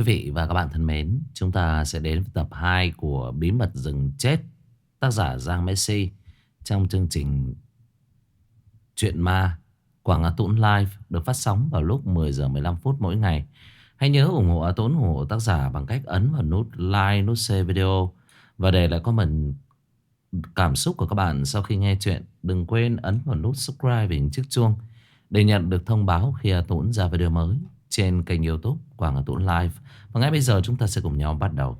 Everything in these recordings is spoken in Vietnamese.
Quý vị và các bạn thân mến, chúng ta sẽ đến với tập 2 của Bí mật rừng chết tác giả Giang Messi trong chương trình Chuyện ma Quảng A Tũng Live được phát sóng vào lúc 10 giờ 15 phút mỗi ngày. Hãy nhớ ủng hộ A Tũng ủng hộ tác giả bằng cách ấn vào nút like, nút share video và để lại comment cảm xúc của các bạn sau khi nghe chuyện. Đừng quên ấn vào nút subscribe và hình chiếc chuông để nhận được thông báo khi A Tũng ra video mới trên kênh youtube Quảng Hà Live. Và ngay bây giờ chúng ta sẽ cùng nhau bắt đầu.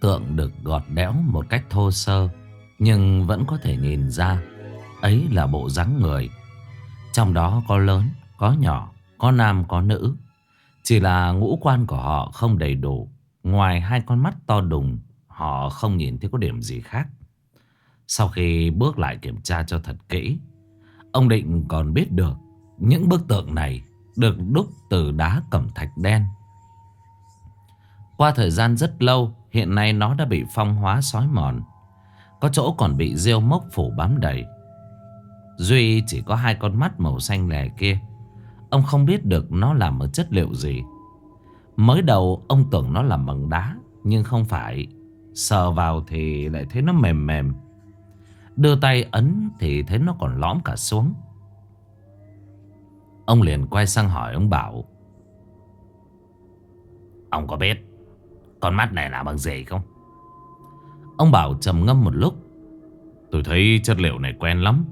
Tượng được gọt đẽo một cách thô sơ Nhưng vẫn có thể nhìn ra Ấy là bộ dáng người. Trong đó có lớn, có nhỏ, có nam, có nữ. Chỉ là ngũ quan của họ không đầy đủ Ngoài hai con mắt to đùng Họ không nhìn thấy có điểm gì khác. Sau khi bước lại kiểm tra cho thật kỹ Ông Định còn biết được Những bức tượng này Được đúc từ đá cẩm thạch đen. Qua thời gian rất lâu Hiện nay nó đã bị phong hóa sói mòn. Có chỗ còn bị rêu mốc phủ bám đầy. Duy chỉ có hai con mắt màu xanh lè kia. Ông không biết được nó làm ở chất liệu gì. Mới đầu, ông tưởng nó làm bằng đá, Nhưng không phải. Sờ vào thì lại thấy nó mềm mềm. Đưa tay ấn thì thấy nó còn lõm cả xuống. Ông liền quay sang hỏi ông Bảo. Ông có biết con mắt này là bằng gì không? Ông Bảo trầm ngâm một lúc. Tôi thấy chất liệu này quen lắm.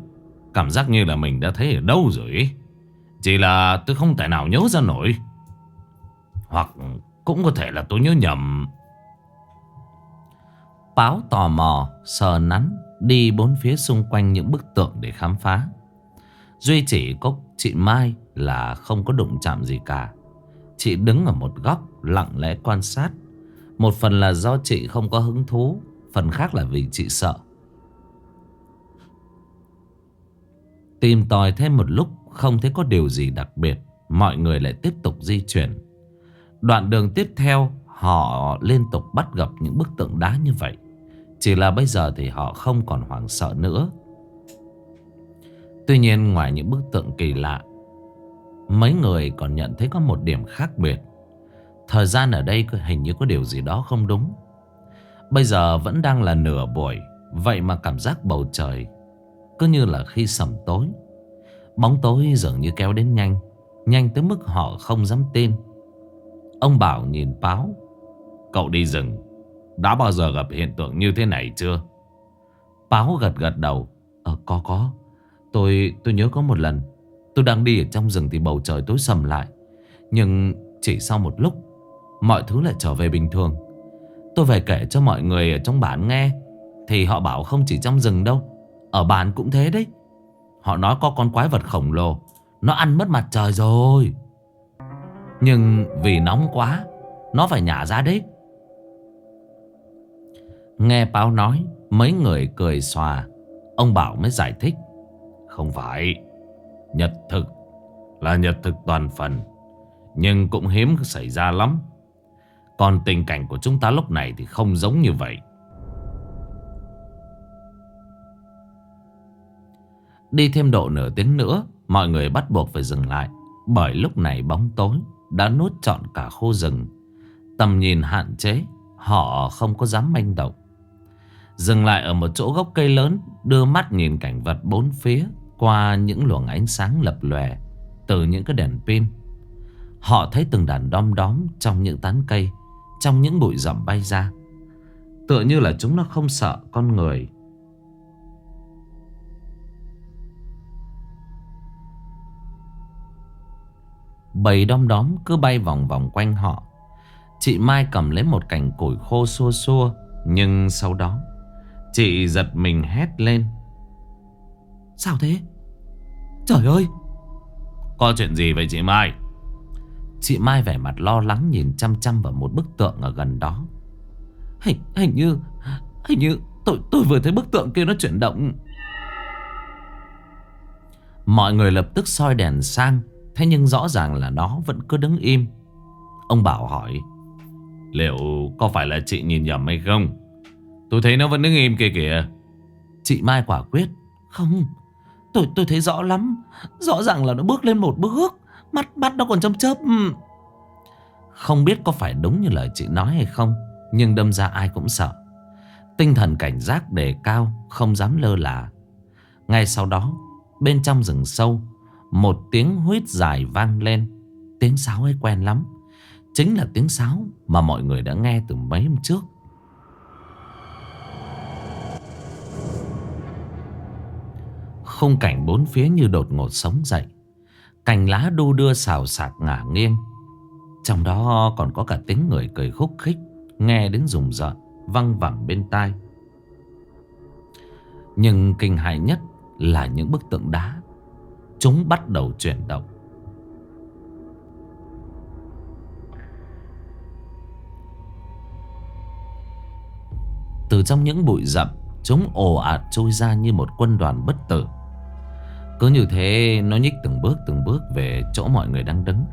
Cảm giác như là mình đã thấy ở đâu rồi ấy. Chỉ là tôi không thể nào nhớ ra nổi. Hoặc cũng có thể là tôi nhớ nhầm. Báo tò mò, Sờ nắn, Đi bốn phía xung quanh những bức tượng để khám phá. Duy chỉ có chị Mai là không có đụng chạm gì cả. Chị đứng ở một góc, lặng lẽ quan sát một phần là do chị không có hứng thú, Phần khác là vì chị sợ. Tìm tòi thêm một lúc, Không thấy có điều gì đặc biệt, Mọi người lại tiếp tục di chuyển. Đoạn đường tiếp theo, Họ liên tục bắt gặp những bức tượng đá như vậy. Chỉ là bây giờ thì họ không còn hoảng sợ nữa. Tuy nhiên, ngoài những bức tượng kỳ lạ, Mấy người còn nhận thấy có một điểm khác biệt. Thời gian ở đây hình như có điều gì đó không đúng. Bây giờ vẫn đang là nửa buổi, Vậy mà cảm giác bầu trời Cứ như là khi sầm tối. Bóng tối dường như kéo đến nhanh Nhanh tới mức họ không dám tin. Ông Bảo nhìn báo Cậu đi rừng, Đã bao giờ gặp hiện tượng như thế này chưa? Báo gật gật đầu Ờ có có. Tôi tôi nhớ có một lần, Tôi đang đi ở trong rừng thì bầu trời tối sầm lại. Nhưng chỉ sau một lúc Mọi thứ lại trở về bình thường. Tôi về kể cho mọi người ở trong bản nghe, Thì họ bảo không chỉ trong rừng đâu, Ở bản cũng thế đấy. Họ nói có con quái vật khổng lồ, Nó ăn mất mặt trời rồi. Nhưng vì nóng quá, Nó phải nhả ra đấy. Nghe báo nói, Mấy người cười xòa, Ông Bảo mới giải thích. Không phải, Nhật thực là nhật thực toàn phần, Nhưng cũng hiếm xảy ra lắm còn tình cảnh của chúng ta lúc này thì không giống như vậy. Đi thêm độ nửa tiếng nữa, mọi người bắt buộc phải dừng lại. Bởi lúc này bóng tối đã nuốt trọn cả khu rừng. Tầm nhìn hạn chế, họ không có dám manh động. Dừng lại ở một chỗ gốc cây lớn, đưa mắt nhìn cảnh vật bốn phía qua những luồng ánh sáng lập lòe từ những cái đèn pin. Họ thấy từng đàn đom đóm trong những tán cây trong những bụi rậm bay ra. Tựa như là chúng nó không sợ con người. Bầy đom đóm cứ bay vòng vòng quanh họ. Chị Mai cầm lấy một cành củi khô xua xua Nhưng sau đó Chị giật mình hét lên. Sao thế? Trời ơi! Có chuyện gì vậy chị Mai Chị Mai vẻ mặt lo lắng nhìn chăm chăm vào một bức tượng ở gần đó. Hình, hình như Hình như tôi, tôi vừa thấy bức tượng kia nó chuyển động. Mọi người lập tức soi đèn sang Thế nhưng rõ ràng là nó vẫn cứ đứng im. Ông Bảo hỏi Liệu có phải là chị nhìn nhầm hay không? Tôi thấy nó vẫn đứng im kia kìa. Chị Mai quả quyết Không Tôi tôi thấy rõ lắm. Rõ ràng là nó bước lên một bước. Mắt mắt nó còn chớp chớp ừ. Không biết có phải đúng như lời chị nói hay không, Nhưng đâm ra ai cũng sợ. Tinh thần cảnh giác đề cao, Không dám lơ là. Ngay sau đó, Bên trong rừng sâu, Một tiếng huýt dài vang lên. Tiếng sáo ấy quen lắm. Chính là tiếng sáo mà mọi người đã nghe từ mấy hôm trước. Khung cảnh bốn phía như đột ngột sống dậy. Cành lá đu đưa xào xạc ngả nghiêng. Trong đó còn có cả tiếng người cười khúc khích, Nghe đến rùng rợn, Văng vẳng bên tai. Nhưng kinh hại nhất Là những bức tượng đá. Chúng bắt đầu chuyển động. Từ trong những bụi rậm, Chúng ồ ạt trôi ra như một quân đoàn bất tử cứ như thế nó nhích từng bước từng bước về chỗ mọi người đang đứng.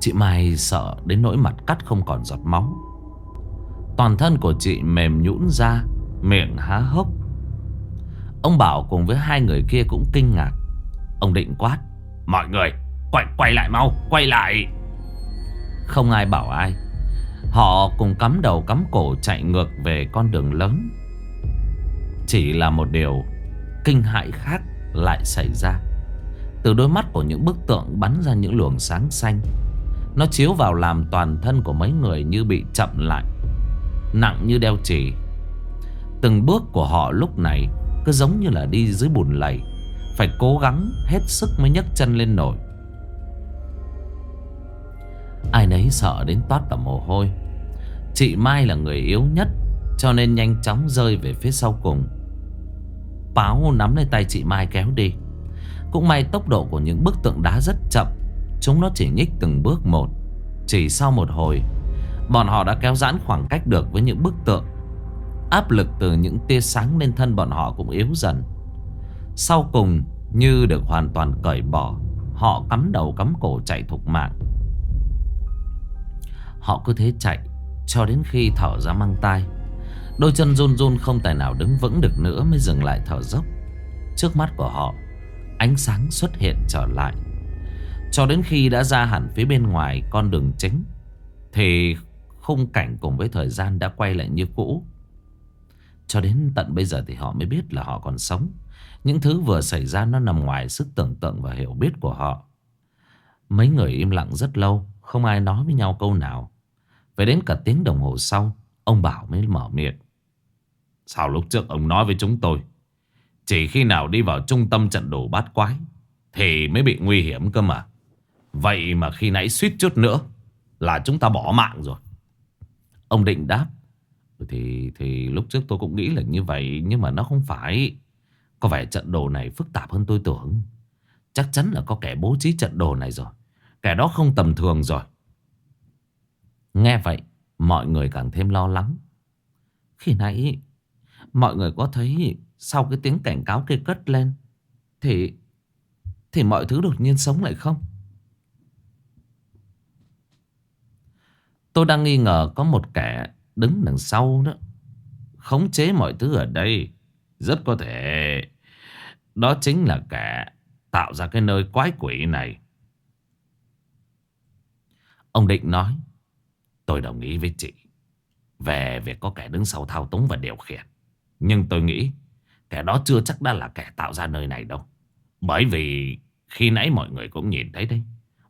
Chị Mai sợ đến nỗi mặt cắt không còn giọt máu. Toàn thân của chị mềm nhũn ra Miệng há hốc. Ông Bảo cùng với hai người kia cũng kinh ngạc. Ông định quát Mọi người quay, quay lại mau Quay lại. Không ai bảo ai. Họ cùng cắm đầu cắm cổ chạy ngược về con đường lớn. Chỉ là một điều kinh hại khác lại xảy ra. Từ đôi mắt của những bức tượng bắn ra những luồng sáng xanh, Nó chiếu vào làm toàn thân của mấy người như bị chậm lại, Nặng như đeo chỉ Từng bước của họ lúc này cứ giống như là đi dưới bùn lầy, Phải cố gắng hết sức mới nhấc chân lên nổi. Ai nấy sợ đến toát cả mồ hôi. Chị Mai là người yếu nhất, Cho nên nhanh chóng rơi về phía sau cùng. Báo nắm lấy tay chị Mai kéo đi. Cũng may tốc độ của những bức tượng đá rất chậm, Chúng nó chỉ nhích từng bước một. Chỉ sau một hồi, Bọn họ đã kéo giãn khoảng cách được với những bức tượng. Áp lực từ những tia sáng lên thân bọn họ cũng yếu dần. Sau cùng, như được hoàn toàn cởi bỏ, Họ cắm đầu cắm cổ chạy thục mạng. Họ cứ thế chạy, Cho đến khi thở ra mang tay Đôi chân run run không tài nào đứng vững được nữa Mới dừng lại thở dốc. Trước mắt của họ, Ánh sáng xuất hiện trở lại. Cho đến khi đã ra hẳn phía bên ngoài con đường chính, Thì khung cảnh cùng với thời gian đã quay lại như cũ. Cho đến tận bây giờ thì họ mới biết là họ còn sống. Những thứ vừa xảy ra nó nằm ngoài sức tưởng tượng và hiểu biết của họ. Mấy người im lặng rất lâu, Không ai nói với nhau câu nào. Phải đến cả tiếng đồng hồ sau, Ông Bảo mới mở miệng. Sao lúc trước ông nói với chúng tôi Chỉ khi nào đi vào trung tâm trận đồ bát quái Thì mới bị nguy hiểm cơ mà. Vậy mà khi nãy suýt chút nữa Là chúng ta bỏ mạng rồi. Ông định đáp thì, thì lúc trước tôi cũng nghĩ là như vậy Nhưng mà nó không phải. Có vẻ trận đồ này phức tạp hơn tôi tưởng. Chắc chắn là có kẻ bố trí trận đồ này rồi. Kẻ đó không tầm thường rồi. Nghe vậy Mọi người càng thêm lo lắng. Khi nãy Mọi người có thấy Sau cái tiếng cảnh cáo kia cất lên Thì Thì mọi thứ đột nhiên sống lại không? Tôi đang nghi ngờ có một kẻ đứng đằng sau đó, Khống chế mọi thứ ở đây. Rất có thể Đó chính là kẻ tạo ra cái nơi quái quỷ này. Ông Định nói, Tôi đồng ý với chị Về việc có kẻ đứng sau thao túng và điều khiển. Nhưng tôi nghĩ Kẻ đó chưa chắc đã là kẻ tạo ra nơi này đâu. Bởi vì Khi nãy mọi người cũng nhìn thấy đấy,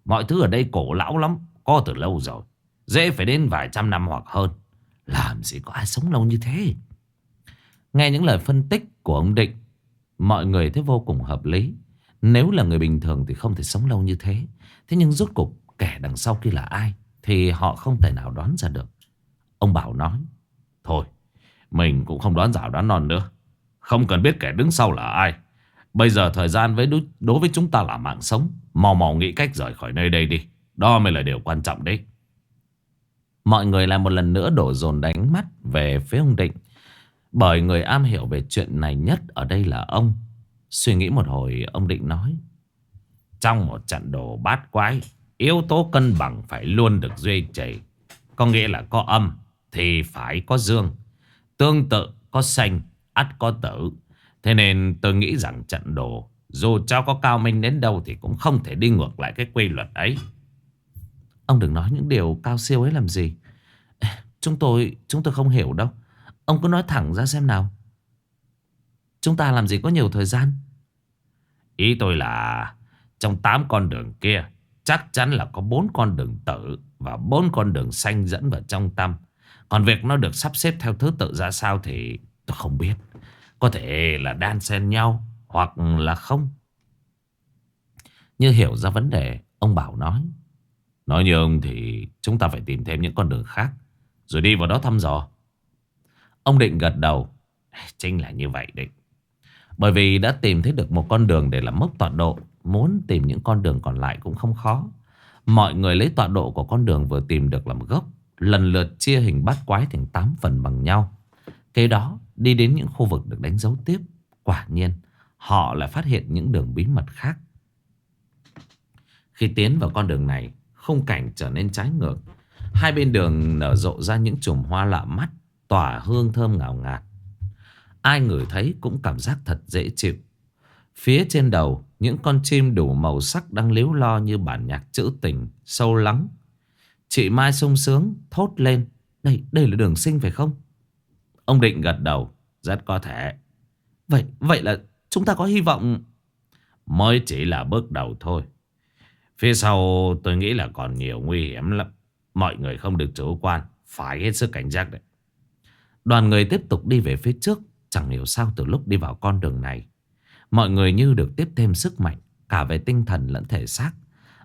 Mọi thứ ở đây cổ lão lắm, Có từ lâu rồi. Dễ phải đến vài trăm năm hoặc hơn. Làm gì có ai sống lâu như thế? Nghe những lời phân tích của ông Định, Mọi người thấy vô cùng hợp lý. Nếu là người bình thường thì không thể sống lâu như thế. Thế nhưng rốt cục kẻ đằng sau kia là ai Thì họ không thể nào đoán ra được. Ông Bảo nói, Thôi mình cũng không đoán rào đoán non nữa. Không cần biết kẻ đứng sau là ai. Bây giờ thời gian với đối, đối với chúng ta là mạng sống. Mò mò nghĩ cách rời khỏi nơi đây đi. Đó mới là điều quan trọng đấy. Mọi người lại một lần nữa đổ dồn đánh mắt về phía ông Định. Bởi người am hiểu về chuyện này nhất ở đây là ông. Suy nghĩ một hồi ông Định nói. Trong một trận đồ bát quái Yếu tố cân bằng phải luôn được duy trì. Có nghĩa là có âm Thì phải có dương. Tương tự có xanh ắt có tử. Thế nên tôi nghĩ rằng trận đồ, Dù cho có cao minh đến đâu Thì cũng không thể đi ngược lại cái quy luật ấy. Ông đừng nói những điều cao siêu ấy làm gì. Chúng tôi Chúng tôi không hiểu đâu. Ông cứ nói thẳng ra xem nào. Chúng ta làm gì có nhiều thời gian? Ý tôi là, Trong 8 con đường kia, Chắc chắn là có bốn con đường tử Và bốn con đường xanh dẫn vào trong tâm. Còn việc nó được sắp xếp theo thứ tự ra sao Thì tôi không biết. Có thể là đan xen nhau Hoặc là không. Như hiểu ra vấn đề, Ông Bảo nói. Nói như ông thì chúng ta phải tìm thêm những con đường khác, Rồi đi vào đó thăm dò. Ông Định gật đầu. Chính là như vậy định. Bởi vì đã tìm thấy được một con đường để làm mốc tọa độ, Muốn tìm những con đường còn lại cũng không khó. Mọi người lấy tọa độ của con đường vừa tìm được làm gốc. Lần lượt chia hình bát quái thành 8 phần bằng nhau. Kế đó, đi đến những khu vực được đánh dấu tiếp, Quả nhiên, họ lại phát hiện những đường bí mật khác. Khi tiến vào con đường này, Khung cảnh trở nên trái ngược. Hai bên đường nở rộ ra những chùm hoa lạ mắt, Tỏa hương thơm ngào ngạt. Ai ngửi thấy cũng cảm giác thật dễ chịu. Phía trên đầu, Những con chim đủ màu sắc đang liếu lo như bản nhạc trữ tình, Sâu lắng. Chị Mai sung sướng thốt lên Đây, đây là đường sinh phải không? Ông Định gật đầu Rất có thể Vậy, vậy là chúng ta có hy vọng Mới chỉ là bước đầu thôi Phía sau tôi nghĩ là còn nhiều nguy hiểm lắm. Mọi người không được chủ quan. Phải hết sức cảnh giác đấy. Đoàn người tiếp tục đi về phía trước. Chẳng hiểu sao từ lúc đi vào con đường này. Mọi người như được tiếp thêm sức mạnh. Cả về tinh thần lẫn thể xác.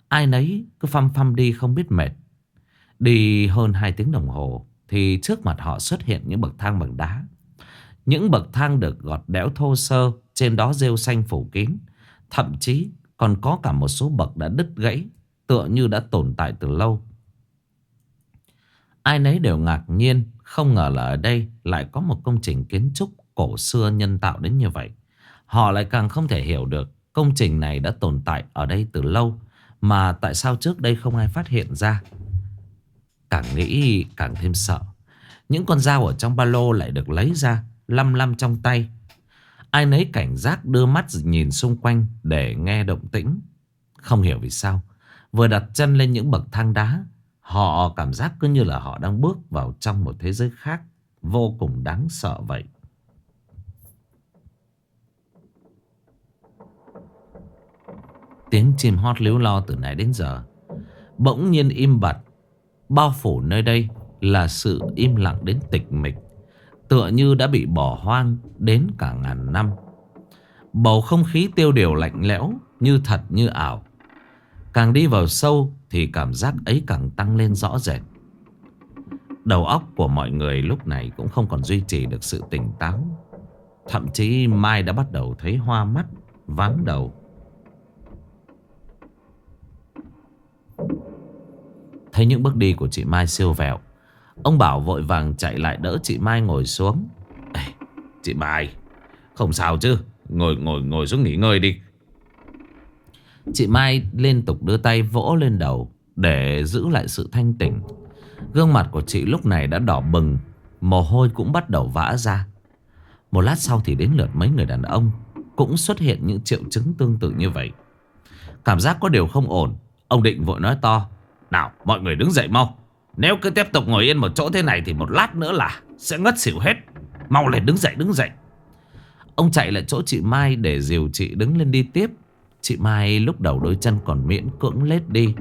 Ai nấy cứ phăm phăm đi không biết mệt. Đi hơn 2 tiếng đồng hồ. Thì trước mặt họ xuất hiện những bậc thang bằng đá. Những bậc thang được gọt đẽo thô sơ. Trên đó rêu xanh phủ kín. Thậm chí còn có cả một số bậc đã đứt gãy, Tựa như đã tồn tại từ lâu Ai nấy đều ngạc nhiên, Không ngờ là ở đây lại có một công trình kiến trúc cổ xưa nhân tạo đến như vậy Họ lại càng không thể hiểu được Công trình này đã tồn tại ở đây từ lâu, Mà tại sao trước đây không ai phát hiện ra Càng nghĩ càng thêm sợ Những con dao ở trong ba lô lại được lấy ra Lăm lăm trong tay Ai nấy cảnh giác đưa mắt nhìn xung quanh để nghe động tĩnh. Không hiểu vì sao. Vừa đặt chân lên những bậc thang đá, họ cảm giác cứ như là họ đang bước vào trong một thế giới khác. Vô cùng đáng sợ vậy. Tiếng chim hót líu lo từ nãy đến giờ. Bỗng nhiên im bặt. Bao phủ nơi đây là sự im lặng đến tịch mịch. Tựa như đã bị bỏ hoang đến cả ngàn năm. Bầu không khí tiêu điều lạnh lẽo Như thật như ảo. Càng đi vào sâu Thì cảm giác ấy càng tăng lên rõ rệt. Đầu óc của mọi người lúc này Cũng không còn duy trì được sự tỉnh táo. Thậm chí Mai đã bắt đầu thấy hoa mắt, Váng đầu. Thấy những bước đi của chị Mai siêu vẹo Ông Bảo vội vàng chạy lại đỡ chị Mai ngồi xuống. Ê, chị Mai, không sao chứ. Ngồi ngồi ngồi xuống nghỉ ngơi đi. Chị Mai liên tục đưa tay vỗ lên đầu để giữ lại sự thanh tỉnh. Gương mặt của chị lúc này đã đỏ bừng, mồ hôi cũng bắt đầu vã ra. Một lát sau thì đến lượt mấy người đàn ông cũng xuất hiện những triệu chứng tương tự như vậy. Cảm giác có điều không ổn, ông Định vội nói to. Nào, mọi người đứng dậy mau. Nếu cứ tiếp tục ngồi yên một chỗ thế này Thì một lát nữa là sẽ ngất xỉu hết. Mau lên đứng dậy đứng dậy. Ông chạy lại chỗ chị Mai để dìu chị đứng lên đi tiếp. Chị Mai lúc đầu đôi chân còn miễn cưỡng lết đi.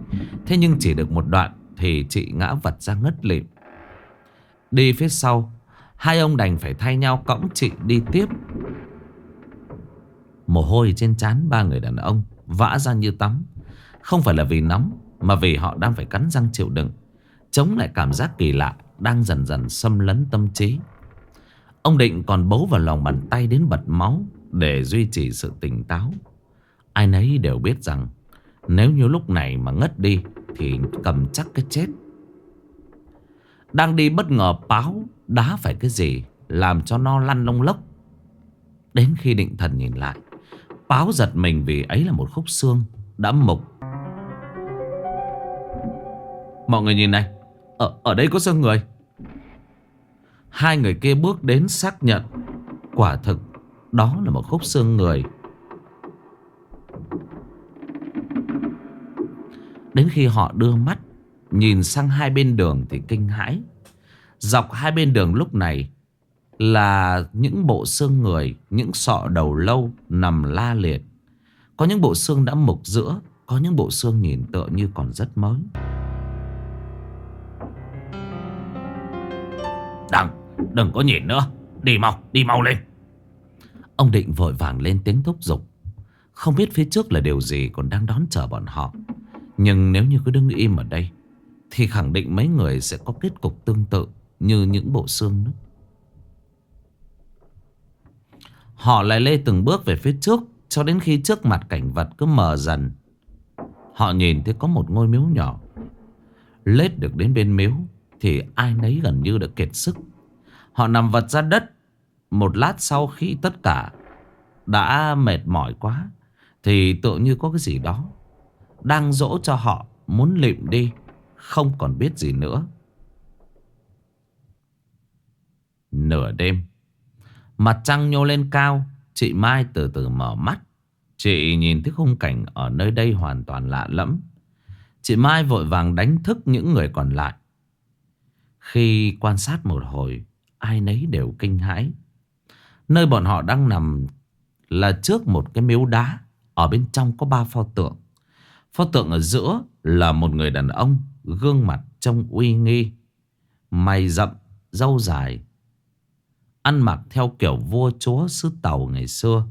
Thế nhưng chỉ được một đoạn Thì chị ngã vật ra ngất lịm. Đi phía sau Hai ông đành phải thay nhau cõng chị đi tiếp. Mồ hôi trên trán ba người đàn ông Vã ra như tắm. Không phải là vì nóng mà vì họ đang phải cắn răng chịu đựng Chống lại cảm giác kỳ lạ Đang dần dần xâm lấn tâm trí Ông Định còn bấu vào lòng bàn tay đến bật máu để duy trì sự tỉnh táo. Ai nấy đều biết rằng nếu như lúc này mà ngất đi thì cầm chắc cái chết. Đang đi bất ngờ báo đá phải cái gì làm cho nó lăn lông lốc. Đến khi định thần nhìn lại, báo giật mình vì ấy là một khúc xương đã mục. Mọi người nhìn này, ở, ở đây có xương người. Hai người kia bước đến xác nhận Quả thực Đó là một khúc xương người. Đến khi họ đưa mắt Nhìn sang hai bên đường thì kinh hãi. Dọc hai bên đường lúc này Là những bộ xương người Những sọ đầu lâu Nằm la liệt. Có những bộ xương đã mục giữa Có những bộ xương nhìn tựa như còn rất mới. Đằng Đừng có nhìn nữa. Đi mau đi mau lên. Ông Định vội vàng lên tiếng thúc giục. Không biết phía trước là điều gì còn đang đón chờ bọn họ. Nhưng nếu như cứ đứng im ở đây, Thì khẳng định mấy người sẽ có kết cục tương tự Như những bộ xương đó Họ lại lê từng bước về phía trước, Cho đến khi trước mặt cảnh vật cứ mờ dần. Họ nhìn thấy có một ngôi miếu nhỏ. Lết được đến bên miếu thì ai nấy gần như đã kiệt sức. Họ nằm vật ra đất. Một lát sau khi tất cả Đã mệt mỏi quá, Thì tự như có cái gì đó Đang dỗ cho họ Muốn lịm đi, Không còn biết gì nữa. Nửa đêm, Mặt trăng nhô lên cao, Chị Mai từ từ mở mắt. Chị nhìn thấy khung cảnh ở nơi đây hoàn toàn lạ lẫm. Chị Mai vội vàng đánh thức những người còn lại. Khi quan sát một hồi ai nấy đều kinh hãi. Nơi bọn họ đang nằm là trước một cái miếu đá. Ở bên trong có ba pho tượng. Pho tượng ở giữa là một người đàn ông, gương mặt trông uy nghi. Mày rậm, râu dài. Ăn mặc theo kiểu vua chúa xứ tàu ngày xưa.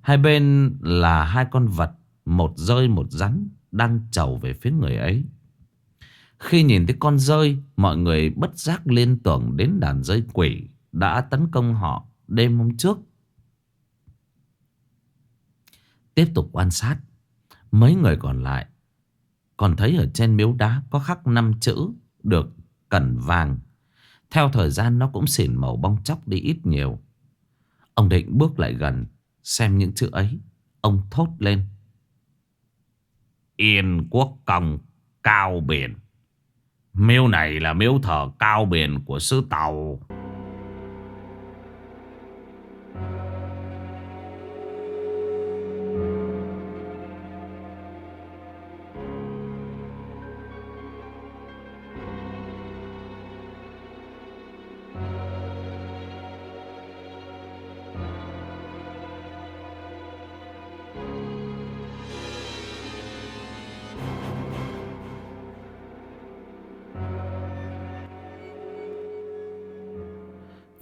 Hai bên là hai con vật, một rơi một rắn, đang trầu về phía người ấy. Khi nhìn thấy con rơi, mọi người bất giác liên tưởng đến đàn rơi quỷ đã tấn công họ đêm hôm trước. Tiếp tục quan sát, mấy người còn lại còn thấy ở trên miếu đá có khắc năm chữ được cẩn vàng. Theo thời gian nó cũng xỉn màu bong chóc đi ít nhiều. Ông định bước lại gần xem những chữ ấy. Ông thốt lên. Yên quốc công cao biển. Miếu này là miếu thờ cao biển của sư tàu.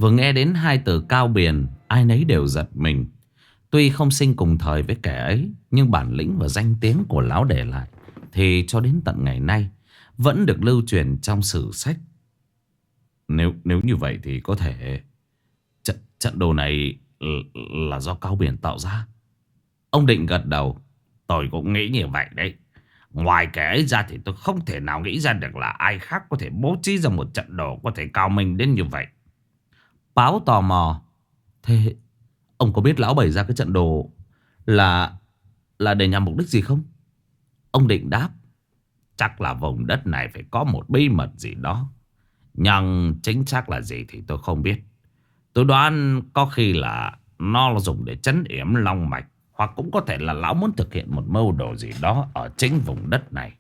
Vừa nghe đến hai từ cao biển Ai nấy đều giật mình. Tuy không sinh cùng thời với kẻ ấy Nhưng bản lĩnh và danh tiếng của lão để lại Thì cho đến tận ngày nay Vẫn được lưu truyền trong sử sách. Nếu nếu như vậy thì có thể Trận, trận đồ này là do cao biển tạo ra. Ông định gật đầu. Tôi cũng nghĩ như vậy đấy. Ngoài kẻ ấy ra thì tôi không thể nào nghĩ ra được là ai khác có thể bố trí ra một trận đồ có thể cao minh đến như vậy. Báo tò mò. Thế ông có biết lão bày ra cái trận đồ là là để nhằm mục đích gì không? Ông định đáp. Chắc là vùng đất này phải có một bí mật gì đó. Nhưng chính xác là gì thì tôi không biết. Tôi đoán có khi là nó dùng để chấn yểm long mạch. Hoặc cũng có thể là lão muốn thực hiện một mưu đồ gì đó ở chính vùng đất này.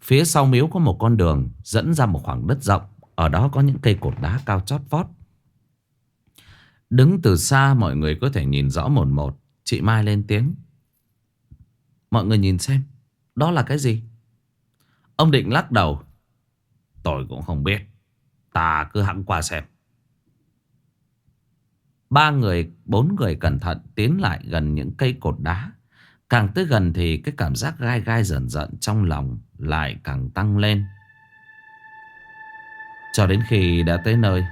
Phía sau miếu có một con đường dẫn ra một khoảng đất rộng. Ở đó có những cây cột đá cao chót vót. Đứng từ xa mọi người có thể nhìn rõ một một. Chị Mai lên tiếng. Mọi người nhìn xem. Đó là cái gì? Ông định lắc đầu. Tôi cũng không biết. Ta cứ hẵng qua xem. Ba người, bốn người cẩn thận tiến lại gần những cây cột đá. Càng tới gần thì cái cảm giác gai gai dần dần trong lòng lại càng tăng lên. Cho đến khi đã tới nơi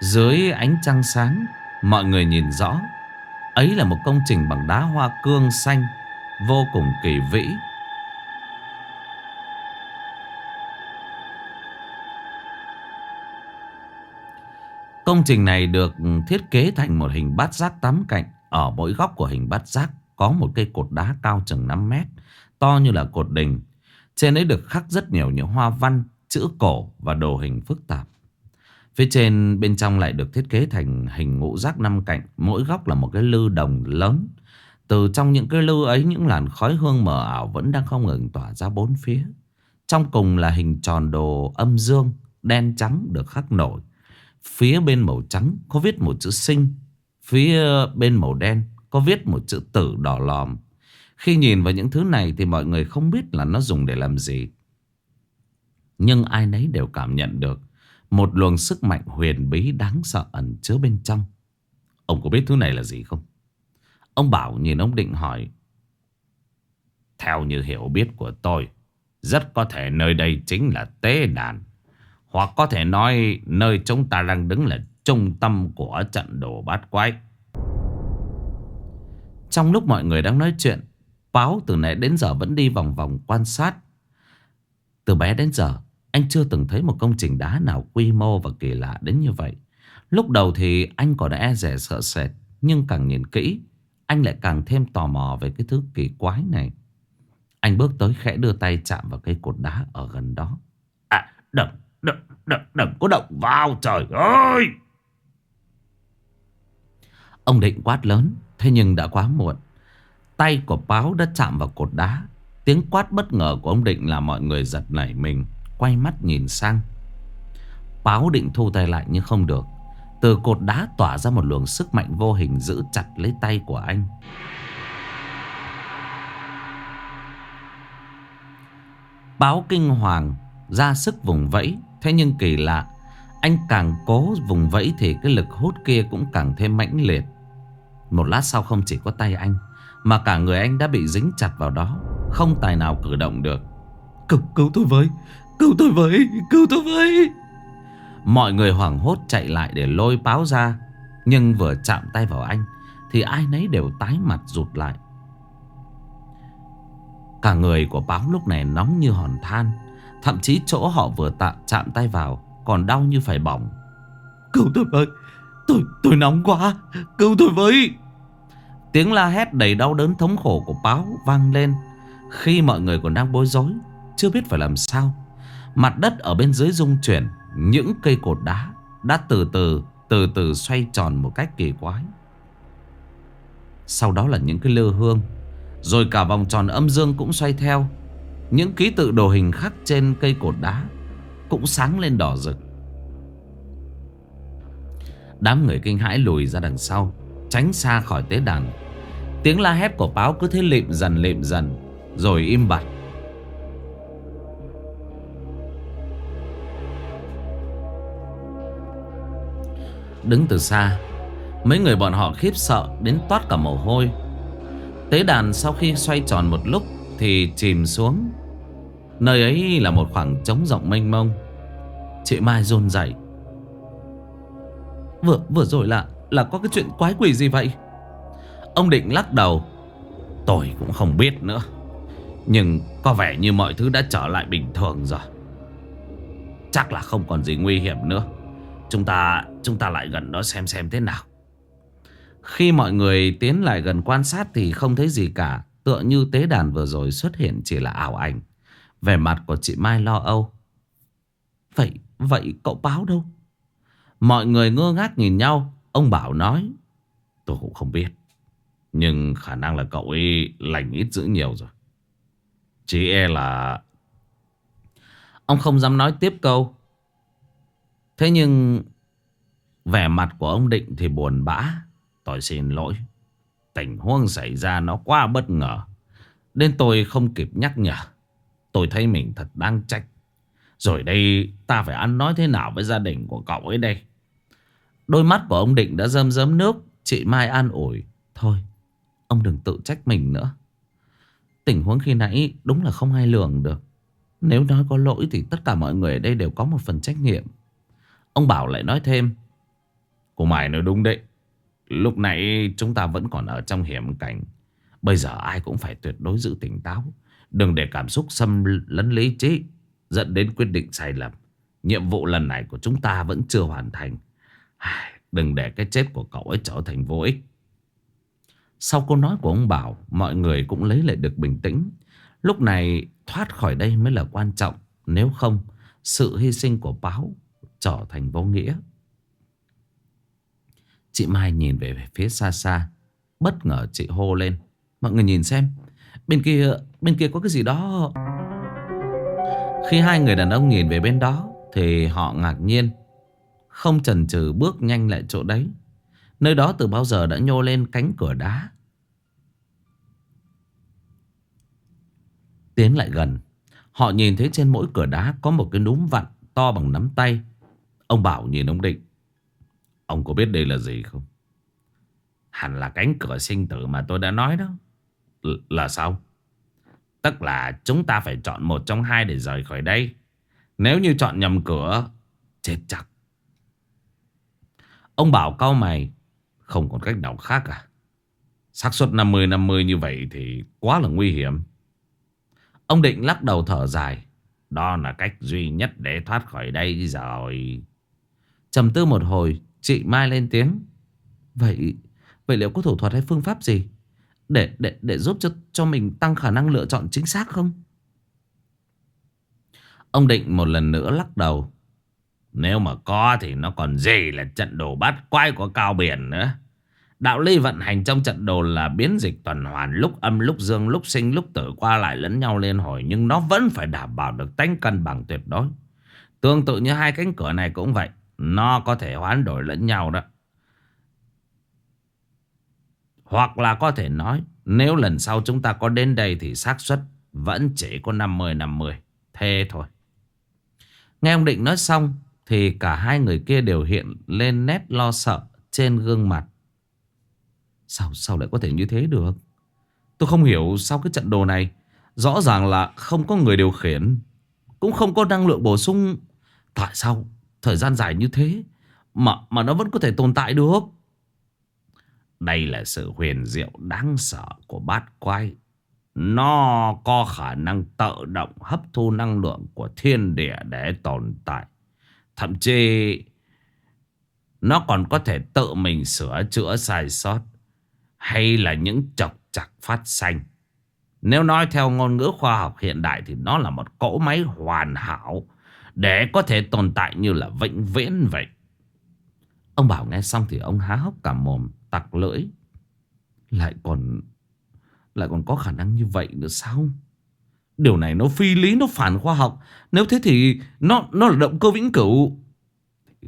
Dưới ánh trăng sáng Mọi người nhìn rõ Ấy là một công trình bằng đá hoa cương xanh Vô cùng kỳ vĩ Công trình này được thiết kế thành một hình bát giác tám cạnh. Ở mỗi góc của hình bát giác có một cây cột đá cao chừng 5 mét, to như là cột đình. Trên ấy được khắc rất nhiều những hoa văn, chữ cổ và đồ hình phức tạp. Phía trên bên trong lại được thiết kế thành hình ngũ giác năm cạnh, mỗi góc là một cái lư đồng lớn. Từ trong những cái lư ấy những làn khói hương mờ ảo vẫn đang không ngừng tỏa ra bốn phía. Trong cùng là hình tròn đồ âm dương, đen trắng được khắc nổi. Phía bên màu trắng có viết một chữ sinh. Phía bên màu đen có viết một chữ tử đỏ lòm. Khi nhìn vào những thứ này thì mọi người không biết là nó dùng để làm gì. Nhưng ai nấy đều cảm nhận được một luồng sức mạnh huyền bí đáng sợ ẩn chứa bên trong. Ông có biết thứ này là gì không? Ông Bảo nhìn ông Định hỏi. Theo như hiểu biết của tôi, rất có thể nơi đây chính là tế đàn. Hoặc có thể nói nơi chúng ta đang đứng là trung tâm của trận đồ bát quái. Trong lúc mọi người đang nói chuyện, Báo từ nãy đến giờ vẫn đi vòng vòng quan sát. Từ bé đến giờ, anh chưa từng thấy một công trình đá nào quy mô và kỳ lạ đến như vậy. Lúc đầu thì anh còn e rẻ sợ sệt, nhưng càng nhìn kỹ, anh lại càng thêm tò mò về cái thứ kỳ quái này. Anh bước tới khẽ đưa tay chạm vào cây cột đá ở gần đó. À, đừng, đừng, đừng, đừng có động vào trời ơi! Ông định quát lớn, thế nhưng đã quá muộn. Tay của báo đã chạm vào cột đá. Tiếng quát bất ngờ của ông định làm mọi người giật nảy mình, quay mắt nhìn sang. Báo định thu tay lại nhưng không được. Từ cột đá tỏa ra một luồng sức mạnh vô hình giữ chặt lấy tay của anh. Báo kinh hoàng, ra sức vùng vẫy, Thế nhưng kỳ lạ, Anh càng cố vùng vẫy thì cái lực hút kia cũng càng thêm mãnh liệt Một lát sau không chỉ có tay anh, Mà cả người anh đã bị dính chặt vào đó, Không tài nào cử động được cực cứu tôi với Cứu tôi với Cứu tôi với. Mọi người hoảng hốt chạy lại để lôi báo ra Nhưng vừa chạm tay vào anh Thì ai nấy đều tái mặt rụt lại. Cả người của báo lúc này nóng như hòn than Thậm chí chỗ họ vừa tạ, chạm tay vào Còn đau như phải bỏng. Cứu tôi với Tôi, tôi nóng quá Cứu tôi với. Tiếng la hét đầy đau đớn thống khổ của báo vang lên Khi mọi người còn đang bối rối Chưa biết phải làm sao Mặt đất ở bên dưới rung chuyển, Những cây cột đá Đã từ từ từ từ xoay tròn một cách kỳ quái. Sau đó là những cái lư hương, Rồi cả vòng tròn âm dương cũng xoay theo. Những ký tự đồ hình khắc trên cây cột đá Cũng sáng lên đỏ rực. Đám người kinh hãi lùi ra đằng sau, Tránh xa khỏi tế đàn. Tiếng la hét của báo cứ thế lịm dần lịm dần, Rồi im bặt. Đứng từ xa. Mấy người bọn họ khiếp sợ Đến toát cả mồ hôi. Tế đàn sau khi xoay tròn một lúc Thì chìm xuống. Nơi ấy là một khoảng trống rộng mênh mông. Chị Mai run dậy Vừa vừa rồi là Là có cái chuyện quái quỷ gì vậy? Ông định lắc đầu. Tôi cũng không biết nữa, Nhưng có vẻ như mọi thứ đã trở lại bình thường rồi. Chắc là không còn gì nguy hiểm nữa. Chúng ta chúng ta lại gần đó xem xem thế nào. Khi mọi người tiến lại gần quan sát thì không thấy gì cả Tựa như tế đàn vừa rồi xuất hiện chỉ là ảo ảnh. Về mặt của chị Mai lo âu. Vậy, vậy cậu báo đâu? Mọi người ngơ ngác nhìn nhau. Ông Bảo nói Tôi cũng không biết Nhưng khả năng là cậu ấy lành ít dữ nhiều rồi. Chỉ e là Ông không dám nói tiếp câu. Thế nhưng Vẻ mặt của ông Định thì buồn bã. Tôi xin lỗi. Tình huống xảy ra nó quá bất ngờ. Nên tôi không kịp nhắc nhở. Tôi thấy mình thật đang trách. Rồi đây, ta phải ăn nói thế nào với gia đình của cậu ấy đây? Đôi mắt của ông Định đã rơm rớm nước. Chị Mai an ủi. Thôi, ông đừng tự trách mình nữa. Tình huống khi nãy đúng là không ai lường được. Nếu nói có lỗi thì tất cả mọi người ở đây đều có một phần trách nhiệm. Ông Bảo lại nói thêm. Cô mày nói đúng đấy. Lúc nãy chúng ta vẫn còn ở trong hiểm cảnh. Bây giờ ai cũng phải tuyệt đối giữ tỉnh táo. Đừng để cảm xúc xâm lấn lý trí, Dẫn đến quyết định sai lầm. Nhiệm vụ lần này của chúng ta vẫn chưa hoàn thành. Đừng để cái chết của cậu ấy trở thành vô ích. Sau câu nói của ông Bảo, Mọi người cũng lấy lại được bình tĩnh. Lúc này thoát khỏi đây mới là quan trọng. Nếu không, Sự hy sinh của báo Trở thành vô nghĩa. Chị Mai nhìn về phía xa xa, Bất ngờ chị hô lên. Mọi người nhìn xem, Bên kia bên kia có cái gì đó. Khi hai người đàn ông nhìn về bên đó Thì họ ngạc nhiên, Không chần chừ bước nhanh lại chỗ đấy. Nơi đó từ bao giờ đã nhô lên cánh cửa đá. Tiến lại gần, Họ nhìn thấy trên mỗi cửa đá Có một cái núm vặn to bằng nắm tay. Ông Bảo nhìn ông Định Ông có biết đây là gì không? Hẳn là cánh cửa sinh tử mà tôi đã nói đó. L là sao? Tức là chúng ta phải chọn một trong hai để rời khỏi đây. Nếu như chọn nhầm cửa, chết chắc. Ông bảo cao mày, không còn cách nào khác à? xác suất 50-50 như vậy thì quá là nguy hiểm. Ông định lắc đầu thở dài. Đó là cách duy nhất để thoát khỏi đây rồi trầm tư một hồi, Chị Mai lên tiếng Vậy vậy liệu có thủ thuật hay phương pháp gì Để để để giúp cho cho mình tăng khả năng lựa chọn chính xác không Ông Định một lần nữa lắc đầu Nếu mà có thì nó còn gì là trận đồ bát quái của cao biển nữa Đạo lý vận hành trong trận đồ là biến dịch tuần hoàn lúc âm lúc dương lúc sinh lúc tử qua lại lẫn nhau liên hồi nhưng nó vẫn phải đảm bảo được tánh cân bằng tuyệt đối. Tương tự như hai cánh cửa này cũng vậy. Nó có thể hoán đổi lẫn nhau đó. Hoặc là có thể nói, Nếu lần sau chúng ta có đến đây Thì xác suất vẫn chỉ có 50-50 Thế thôi. Nghe ông Định nói xong Thì cả hai người kia đều hiện lên nét lo sợ Trên gương mặt. Sao sao lại có thể như thế được? Tôi không hiểu sao cái trận đồ này Rõ ràng là không có người điều khiển, Cũng không có năng lượng bổ sung. Tại sao Thời gian dài như thế Mà mà nó vẫn có thể tồn tại được. Đây là sự huyền diệu đáng sợ của bát quái. Nó có khả năng tự động hấp thu năng lượng của thiên địa để tồn tại. Thậm chí, Nó còn có thể tự mình sửa chữa sai sót Hay là những chọc chặt phát xanh Nếu nói theo ngôn ngữ khoa học hiện đại Thì nó là một cỗ máy hoàn hảo để có thể tồn tại như là vĩnh viễn vậy. Ông Bảo nghe xong thì ông há hốc cả mồm, Tặc lưỡi. Lại còn Lại còn có khả năng như vậy nữa sao? Điều này nó phi lý, Nó phản khoa học. Nếu thế thì nó nó là động cơ vĩnh cửu.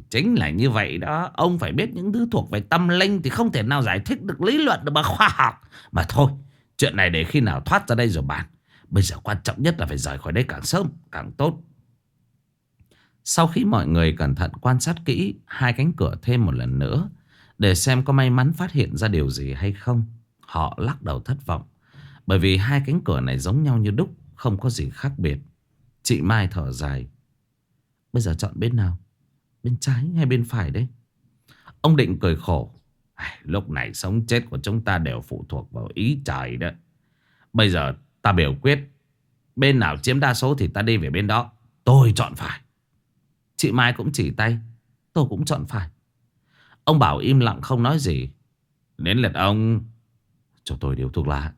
Chính là như vậy đó. Ông phải biết những thứ thuộc về tâm linh Thì không thể nào giải thích được lý luận được bằng khoa học. Mà thôi, Chuyện này để khi nào thoát ra đây rồi bàn Bây giờ quan trọng nhất là phải rời khỏi đây càng sớm, Càng tốt sau khi mọi người cẩn thận quan sát kỹ hai cánh cửa thêm một lần nữa để xem có may mắn phát hiện ra điều gì hay không, họ lắc đầu thất vọng. Bởi vì hai cánh cửa này giống nhau như đúc, không có gì khác biệt. Chị Mai thở dài. Bây giờ chọn bên nào? Bên trái hay bên phải đấy? Ông định cười khổ. Lúc này sống chết của chúng ta đều phụ thuộc vào ý trời đó. Bây giờ ta biểu quyết. Bên nào chiếm đa số thì ta đi về bên đó. Tôi chọn phải. Chị Mai cũng chỉ tay. Tôi cũng chọn phải. Ông Bảo im lặng không nói gì. Đến lượt ông. Cho tôi điều thuốc lá.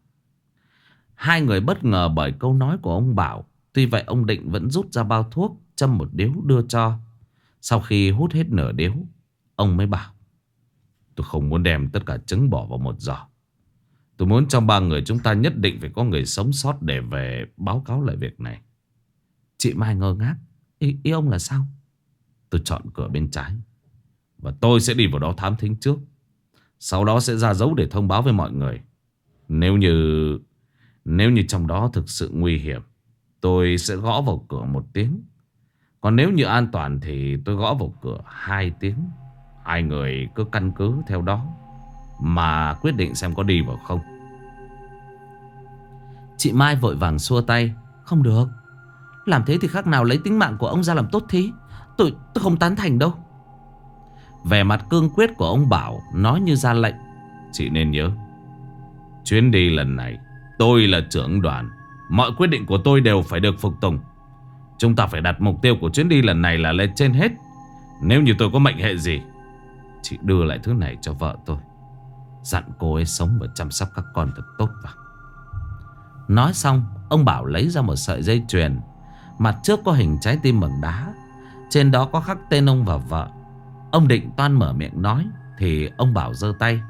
Hai người bất ngờ bởi câu nói của ông Bảo. Tuy vậy ông Định vẫn rút ra bao thuốc Châm một điếu đưa cho. Sau khi hút hết nửa điếu Ông mới bảo. Tôi không muốn đem tất cả trứng bỏ vào một giỏ. Tôi muốn trong ba người chúng ta nhất định phải có người sống sót để về báo cáo lại việc này. Chị Mai ngơ ngác. Ý, ý ông là sao? Tôi chọn cửa bên trái. Và tôi sẽ đi vào đó thám thính trước. Sau đó sẽ ra dấu để thông báo với mọi người. Nếu như Nếu như trong đó thực sự nguy hiểm, Tôi sẽ gõ vào cửa một tiếng. Còn nếu như an toàn Thì tôi gõ vào cửa hai tiếng. Hai người cứ căn cứ theo đó Mà quyết định xem có đi vào không. Chị Mai vội vàng xua tay. Không được. Làm thế thì khác nào lấy tính mạng của ông ra làm tốt thí. Tôi, tôi không tán thành đâu. Vẻ mặt cương quyết của ông Bảo Nói như ra lệnh. Chị nên nhớ Chuyến đi lần này Tôi là trưởng đoàn. Mọi quyết định của tôi đều phải được phục tùng. Chúng ta phải đặt mục tiêu của chuyến đi lần này là lên trên hết. Nếu như tôi có mệnh hệ gì Chị đưa lại thứ này cho vợ tôi. Dặn cô ấy sống và chăm sóc các con thật tốt vào. Nói xong Ông Bảo lấy ra một sợi dây chuyền. Mặt trước có hình trái tim bằng đá Trên đó có khắc tên ông và vợ. Ông định toan mở miệng nói Thì ông Bảo giơ tay.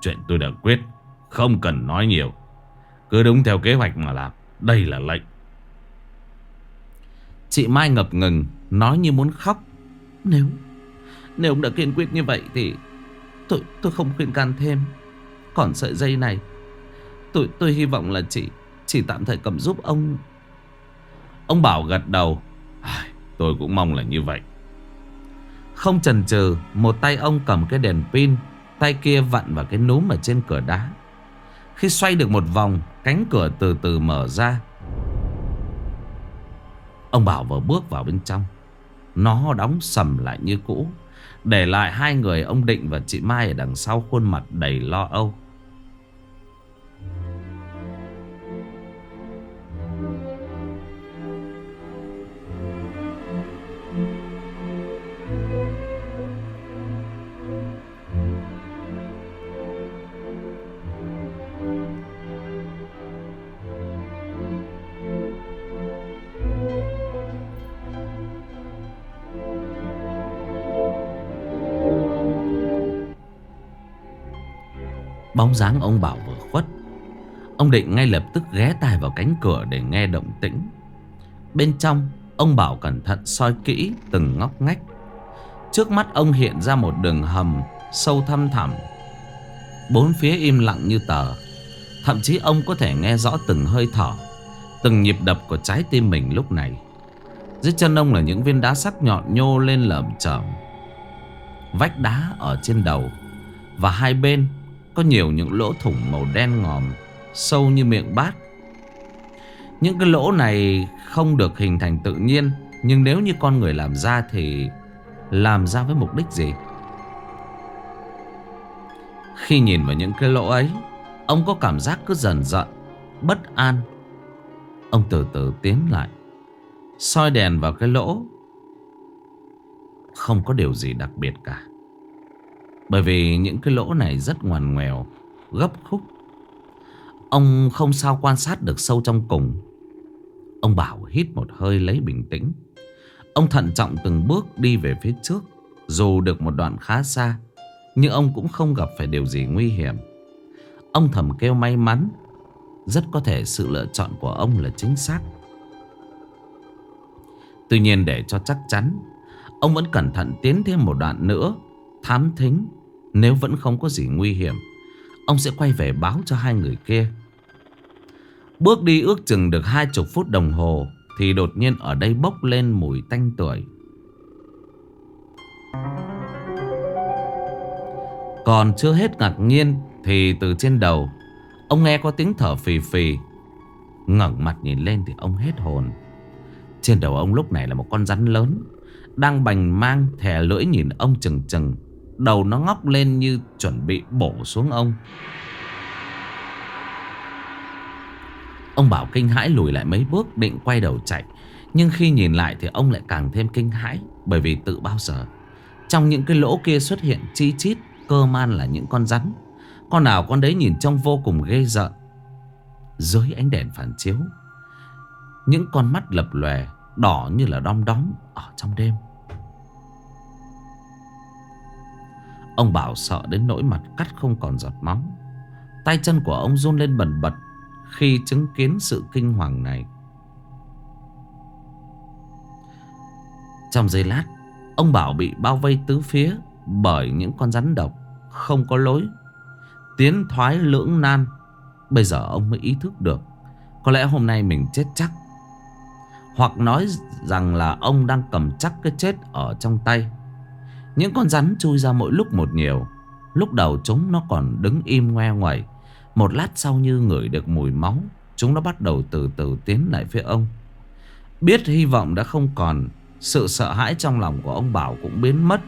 Chuyện tôi đã quyết Không cần nói nhiều. Cứ đúng theo kế hoạch mà làm Đây là lệnh. Chị Mai ngập ngừng Nói như muốn khóc. Nếu Nếu ông đã kiên quyết như vậy thì Tôi tôi không khuyên can thêm. Còn sợi dây này Tôi tôi hy vọng là chị Chỉ tạm thời cầm giúp ông. Ông Bảo gật đầu Tôi cũng mong là như vậy. Không chần chừ, Một tay ông cầm cái đèn pin, Tay kia vặn vào cái núm ở trên cửa đá. Khi xoay được một vòng, Cánh cửa từ từ mở ra. Ông Bảo vừa bước vào bên trong. Nó đóng sầm lại như cũ, Để lại hai người ông Định và chị Mai ở đằng sau khuôn mặt đầy lo âu. Bóng dáng ông Bảo vừa khuất. Ông định ngay lập tức ghé tai vào cánh cửa để nghe động tĩnh. Bên trong, Ông Bảo cẩn thận soi kỹ từng ngóc ngách. Trước mắt ông hiện ra một đường hầm Sâu thăm thẳm. Bốn phía im lặng như tờ. Thậm chí ông có thể nghe rõ từng hơi thở, Từng nhịp đập của trái tim mình lúc này. Dưới chân ông là những viên đá sắc nhọn nhô lên lởm chởm. Vách đá ở trên đầu Và hai bên có nhiều những lỗ thủng màu đen ngòm, Sâu như miệng bát. Những cái lỗ này không được hình thành tự nhiên, Nhưng nếu như con người làm ra thì Làm ra với mục đích gì? Khi nhìn vào những cái lỗ ấy, Ông có cảm giác cứ dần dần, Bất an. Ông từ từ tiến lại, soi đèn vào cái lỗ. Không có điều gì đặc biệt cả bởi vì những cái lỗ này rất ngoằn ngoèo, Gấp khúc. Ông không sao quan sát được sâu trong cùng. Ông Bảo hít một hơi lấy bình tĩnh. Ông thận trọng từng bước đi về phía trước, Dù được một đoạn khá xa, Nhưng ông cũng không gặp phải điều gì nguy hiểm. Ông thầm kêu may mắn, Rất có thể sự lựa chọn của ông là chính xác. Tuy nhiên để cho chắc chắn, Ông vẫn cẩn thận tiến thêm một đoạn nữa, Thám thính nếu vẫn không có gì nguy hiểm, Ông sẽ quay về báo cho hai người kia. Bước đi ước chừng được hai chục phút đồng hồ Thì đột nhiên ở đây bốc lên mùi tanh tưởi. Còn chưa hết ngạc nhiên Thì từ trên đầu, Ông nghe có tiếng thở phì phì. Ngẩng mặt nhìn lên thì ông hết hồn. Trên đầu ông lúc này là một con rắn lớn, Đang bành mang thẻ lưỡi nhìn ông chừng chừng. Đầu nó ngóc lên như chuẩn bị bổ xuống ông. Ông Bảo kinh hãi lùi lại mấy bước, định quay đầu chạy. Nhưng khi nhìn lại thì ông lại càng thêm kinh hãi, Bởi vì tự bao giờ. Trong những cái lỗ kia xuất hiện chi chít, Cơ man là những con rắn. Con nào con đấy nhìn trông vô cùng ghê rợn Dưới ánh đèn phản chiếu, Những con mắt lập lòe Đỏ như là đom đóm Ở trong đêm. Ông Bảo sợ đến nỗi mặt cắt không còn giọt máu. Tay chân của ông run lên bần bật Khi chứng kiến sự kinh hoàng này. Trong giây lát, Ông Bảo bị bao vây tứ phía Bởi những con rắn độc Không có lối, Tiến thoái lưỡng nan. Bây giờ ông mới ý thức được Có lẽ hôm nay mình chết chắc, Hoặc nói rằng là ông đang cầm chắc cái chết ở trong tay những con rắn chui ra mỗi lúc một nhiều. Lúc đầu chúng nó còn đứng im ngoe ngoẩy. Một lát sau như ngửi được mùi máu, Chúng nó bắt đầu từ từ tiến lại phía ông. Biết hy vọng đã không còn, Sự sợ hãi trong lòng của ông Bảo cũng biến mất.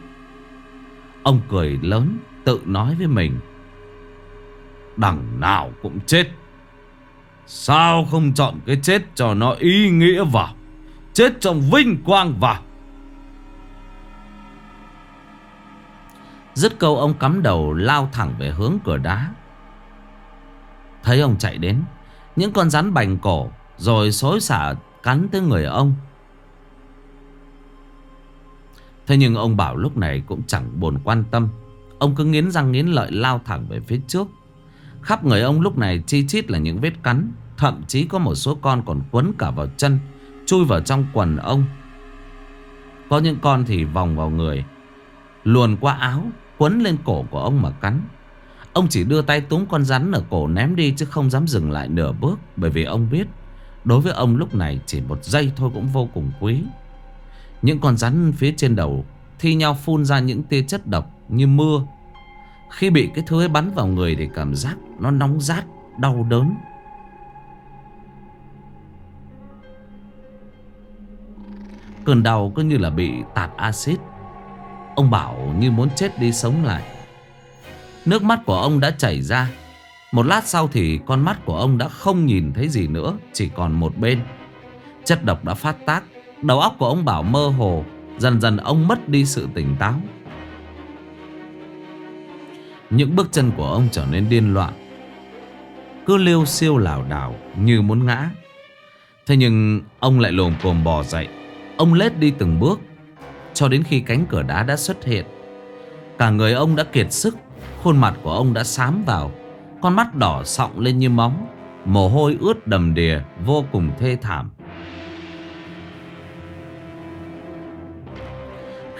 Ông cười lớn, tự nói với mình, Đằng nào cũng chết. Sao không chọn cái chết cho nó ý nghĩa vào? Chết trong vinh quang vào. Dứt câu ông cắm đầu lao thẳng về hướng cửa đá. Thấy ông chạy đến, Những con rắn bành cổ Rồi xối xả cắn tới người ông. Thế nhưng ông Bảo lúc này cũng chẳng buồn quan tâm. Ông cứ nghiến răng nghiến lợi lao thẳng về phía trước. Khắp người ông lúc này chi chít là những vết cắn, Thậm chí có một số con còn quấn cả vào chân, Chui vào trong quần ông. Có những con thì vòng vào người, Luồn qua áo Quấn lên cổ của ông mà cắn. Ông chỉ đưa tay túm con rắn ở cổ ném đi Chứ không dám dừng lại nửa bước Bởi vì ông biết Đối với ông lúc này chỉ một giây thôi cũng vô cùng quý. Những con rắn phía trên đầu Thi nhau phun ra những tia chất độc như mưa. Khi bị cái thứ ấy bắn vào người thì cảm giác nó nóng rát, đau đớn. Cơn đau cứ như là bị tạt axit. Ông bảo như muốn chết đi sống lại. Nước mắt của ông đã chảy ra. Một lát sau thì con mắt của ông đã không nhìn thấy gì nữa, Chỉ còn một bên. Chất độc đã phát tác. Đầu óc của ông bảo mơ hồ. Dần dần ông mất đi sự tỉnh táo. Những bước chân của ông trở nên điên loạn. Cứ liêu siêu lảo đảo như muốn ngã. Thế nhưng ông lại lồm cồm bò dậy. Ông lết đi từng bước. Cho đến khi cánh cửa đá đã xuất hiện. Cả người ông đã kiệt sức, Khuôn mặt của ông đã xám vào, Con mắt đỏ sọng lên như móng, Mồ hôi ướt đầm đìa, Vô cùng thê thảm.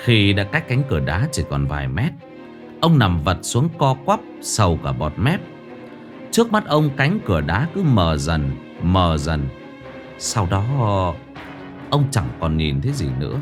Khi đã cách cánh cửa đá chỉ còn vài mét, Ông nằm vật xuống co quắp Sầu cả bọt mép. Trước mắt ông cánh cửa đá cứ mờ dần Mờ dần. Sau đó, Ông chẳng còn nhìn thấy gì nữa.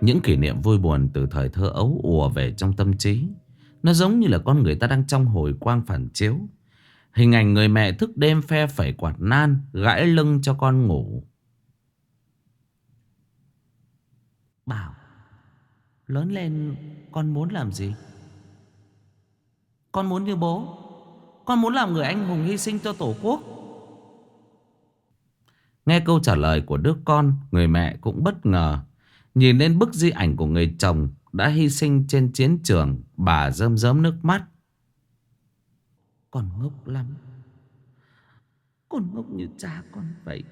Những kỷ niệm vui buồn từ thời thơ ấu ùa về trong tâm trí. Nó giống như là con người ta đang trong hồi quang phản chiếu. Hình ảnh người mẹ thức đêm phe phẩy quạt nan, gãi lưng cho con ngủ. Bảo, lớn lên con muốn làm gì? Con muốn như bố. Con muốn làm người anh hùng hy sinh cho tổ quốc. Nghe câu trả lời của đứa con, người mẹ cũng bất ngờ. Nhìn lên bức di ảnh của người chồng đã hy sinh trên chiến trường, bà rơm rớm nước mắt. Con ngốc lắm. Con ngốc như cha con vậy.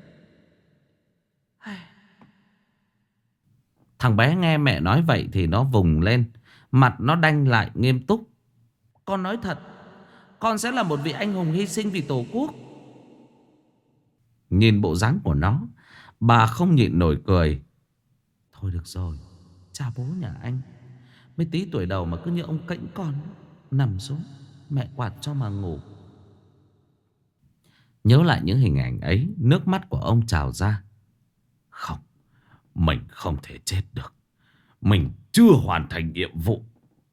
Thằng bé nghe mẹ nói vậy thì nó vùng lên. Mặt nó đanh lại nghiêm túc. Con nói thật. Con sẽ là một vị anh hùng hy sinh vì tổ quốc. Nhìn bộ dáng của nó. Bà không nhịn nổi cười. Thôi được rồi. Cha bố nhà anh. Mấy tí tuổi đầu mà cứ như ông cạnh con, Nằm xuống, Mẹ quạt cho mà ngủ. Nhớ lại những hình ảnh ấy, Nước mắt của ông trào ra. Không, Mình không thể chết được. Mình chưa hoàn thành nhiệm vụ.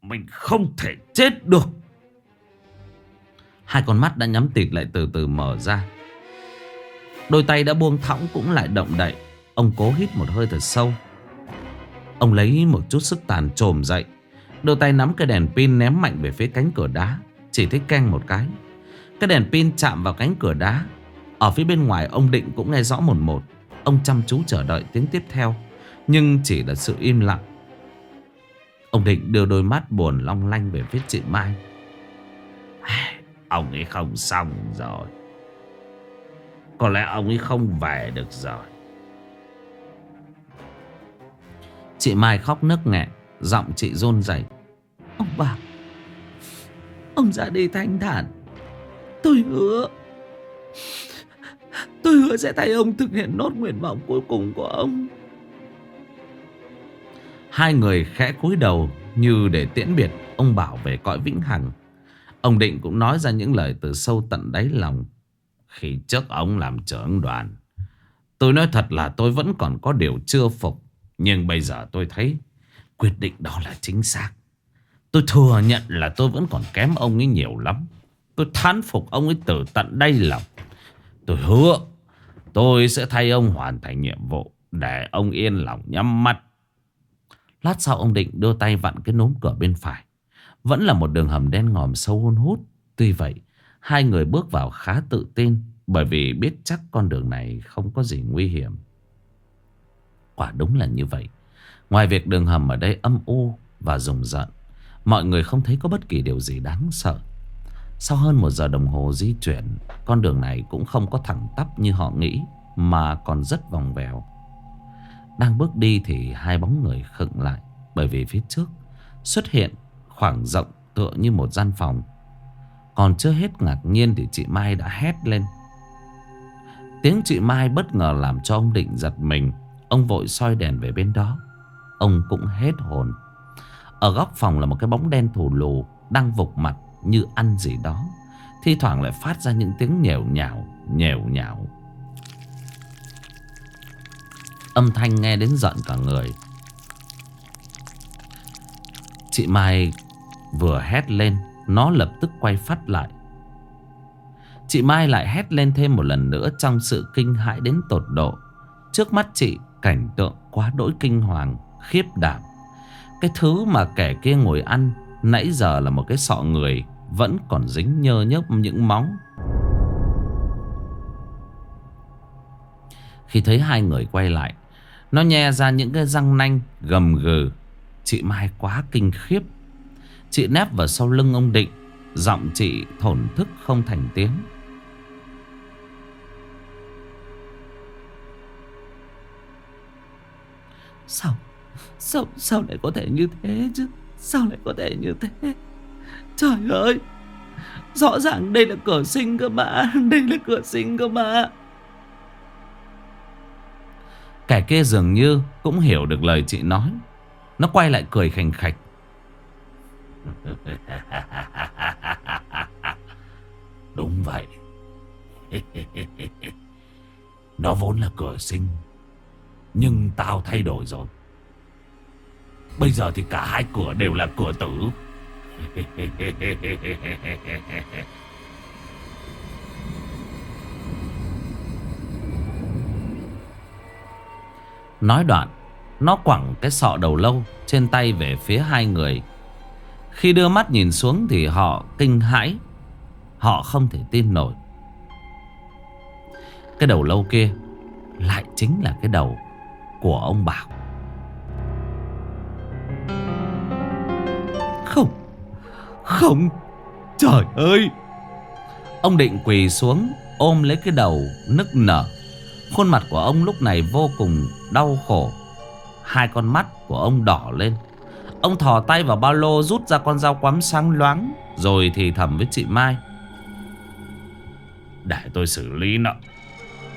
Mình không thể chết được. Hai con mắt đã nhắm tịt lại từ từ mở ra. Đôi tay đã buông thõng cũng lại động đậy. Ông cố hít một hơi thật sâu. Ông lấy một chút sức tàn trồm dậy. Đưa tay nắm cái đèn pin ném mạnh về phía cánh cửa đá, Chỉ thấy canh một cái. Cái đèn pin chạm vào cánh cửa đá. Ở phía bên ngoài, ông Định cũng nghe rõ một một. Ông chăm chú chờ đợi tiếng tiếp theo, Nhưng chỉ là sự im lặng. Ông Định đưa đôi mắt buồn long lanh về phía chị Mai. Ông ấy không xong rồi. Có lẽ ông ấy không về được rồi. Chị Mai khóc nức nghẹn Giọng chị rôn rẩy. Ông bà Ông ra đi thanh thản. Tôi hứa Tôi hứa sẽ thay ông thực hiện nốt nguyện vọng cuối cùng của ông. Hai người khẽ cúi đầu Như để tiễn biệt Ông Bảo về cõi vĩnh hằng. Ông Định cũng nói ra những lời từ sâu tận đáy lòng. Khi trước ông làm trưởng đoàn Tôi nói thật là tôi vẫn còn có điều chưa phục nhưng bây giờ tôi thấy quyết định đó là chính xác. Tôi thừa nhận là tôi vẫn còn kém ông ấy nhiều lắm. Tôi thán phục ông ấy từ tận đây lòng. Tôi hứa Tôi sẽ thay ông hoàn thành nhiệm vụ Để ông yên lòng nhắm mắt. Lát sau ông Định đưa tay vặn cái nốm cửa bên phải. Vẫn là một đường hầm đen ngòm sâu hun hút. Tuy vậy, Hai người bước vào khá tự tin Bởi vì biết chắc con đường này không có gì nguy hiểm. Quả đúng là như vậy. Ngoài việc đường hầm ở đây âm u và rùng rợn, Mọi người không thấy có bất kỳ điều gì đáng sợ. Sau hơn một giờ đồng hồ di chuyển, Con đường này cũng không có thẳng tắp như họ nghĩ, Mà còn rất vòng vèo. Đang bước đi thì hai bóng người khựng lại, Bởi vì phía trước xuất hiện khoảng rộng tựa như một gian phòng. Còn chưa hết ngạc nhiên thì chị Mai đã hét lên. Tiếng chị Mai bất ngờ làm cho ông Định giật mình. Ông vội soi đèn về bên đó. Ông cũng hết hồn. Ở góc phòng là một cái bóng đen thù lù Đang vục mặt như ăn gì đó. Thi thoảng lại phát ra những tiếng nhèo nhào Nhèo nhào. Âm thanh nghe đến giận cả người. Chị Mai vừa hét lên, Nó lập tức quay phát lại. Chị Mai lại hét lên thêm một lần nữa Trong sự kinh hãi đến tột độ. Trước mắt chị cảnh tượng quá đỗi kinh hoàng, Khiếp đảm. Cái thứ mà kẻ kia ngồi ăn Nãy giờ là một cái sọ người Vẫn còn dính nhơ nhớp những móng Khi thấy hai người quay lại, Nó nhe ra những cái răng nanh, gầm gừ. Chị Mai quá kinh khiếp. Chị nép vào sau lưng ông Định, Giọng chị thổn thức không thành tiếng. Sao? Sao sao lại có thể như thế chứ? Sao lại có thể như thế? Trời ơi! Rõ ràng đây là cửa sinh cơ mà Đây là cửa sinh cơ mà. Kẻ kia dường như Cũng hiểu được lời chị nói. Nó quay lại cười khành khạch. Đúng vậy. Nó vốn là cửa sinh nhưng tao thay đổi rồi. Bây giờ thì cả hai cửa đều là cửa tử. Nói đoạn, Nó quẳng cái sọ đầu lâu Trên tay về phía hai người. Khi đưa mắt nhìn xuống Thì họ kinh hãi. Họ không thể tin nổi. Cái đầu lâu kia Lại chính là cái đầu của ông Bảo. Không Không, Trời ơi. Ông định quỳ xuống, Ôm lấy cái đầu, nức nở. Khuôn mặt của ông lúc này vô cùng đau khổ. Hai con mắt của ông đỏ lên. Ông thò tay vào ba lô rút ra con dao quắm sáng loáng, Rồi thì thầm với chị Mai. Để tôi xử lý nợ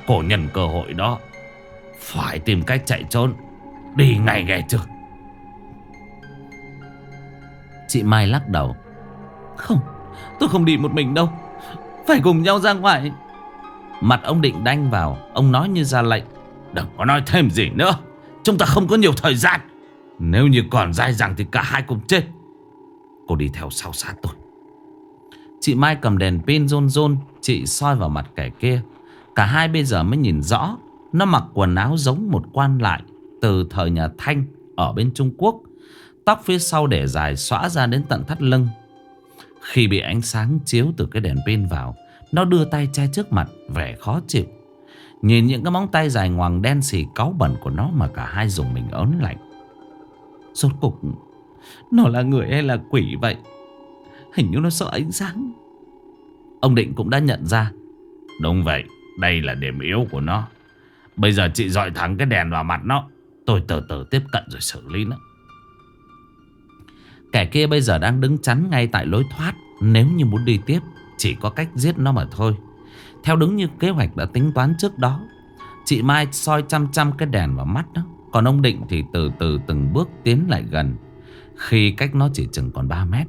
Cổ nhân cơ hội đó. Phải tìm cách chạy trốn. Đi ngay nghe chưa? Chị Mai lắc đầu. Không tôi không đi một mình đâu. Phải cùng nhau ra ngoài. Mặt ông định đanh vào. Ông nói như ra lệnh. Đừng có nói thêm gì nữa. Chúng ta không có nhiều thời gian. Nếu như còn dai dẳng thì cả hai cùng chết. Cô đi theo sau sát tôi. Chị Mai cầm đèn pin rôn rôn Chị soi vào mặt kẻ kia. Cả hai bây giờ mới nhìn rõ nó mặc quần áo giống một quan lại Từ thời nhà Thanh Ở bên Trung Quốc, Tóc phía sau để dài xõa ra đến tận thắt lưng. Khi bị ánh sáng chiếu từ cái đèn pin vào, Nó đưa tay che trước mặt, Vẻ khó chịu. Nhìn những cái móng tay dài ngoằng đen xì cáu bẩn của nó Mà cả hai dùng mình ớn lạnh. Rốt cục, Nó là người hay là quỷ vậy? Hình như nó sợ ánh sáng. Ông Định cũng đã nhận ra. Đúng vậy, Đây là điểm yếu của nó. Bây giờ chị dọi thẳng cái đèn vào mặt nó. Tôi từ từ tiếp cận rồi xử lý nó. Kẻ kia bây giờ đang đứng chắn ngay tại lối thoát. Nếu như muốn đi tiếp, Chỉ có cách giết nó mà thôi. Theo đúng như kế hoạch đã tính toán trước đó, Chị Mai soi chăm chăm cái đèn vào mắt đó. Còn ông Định thì từ từ từng bước tiến lại gần. Khi cách nó chỉ chừng còn 3 mét,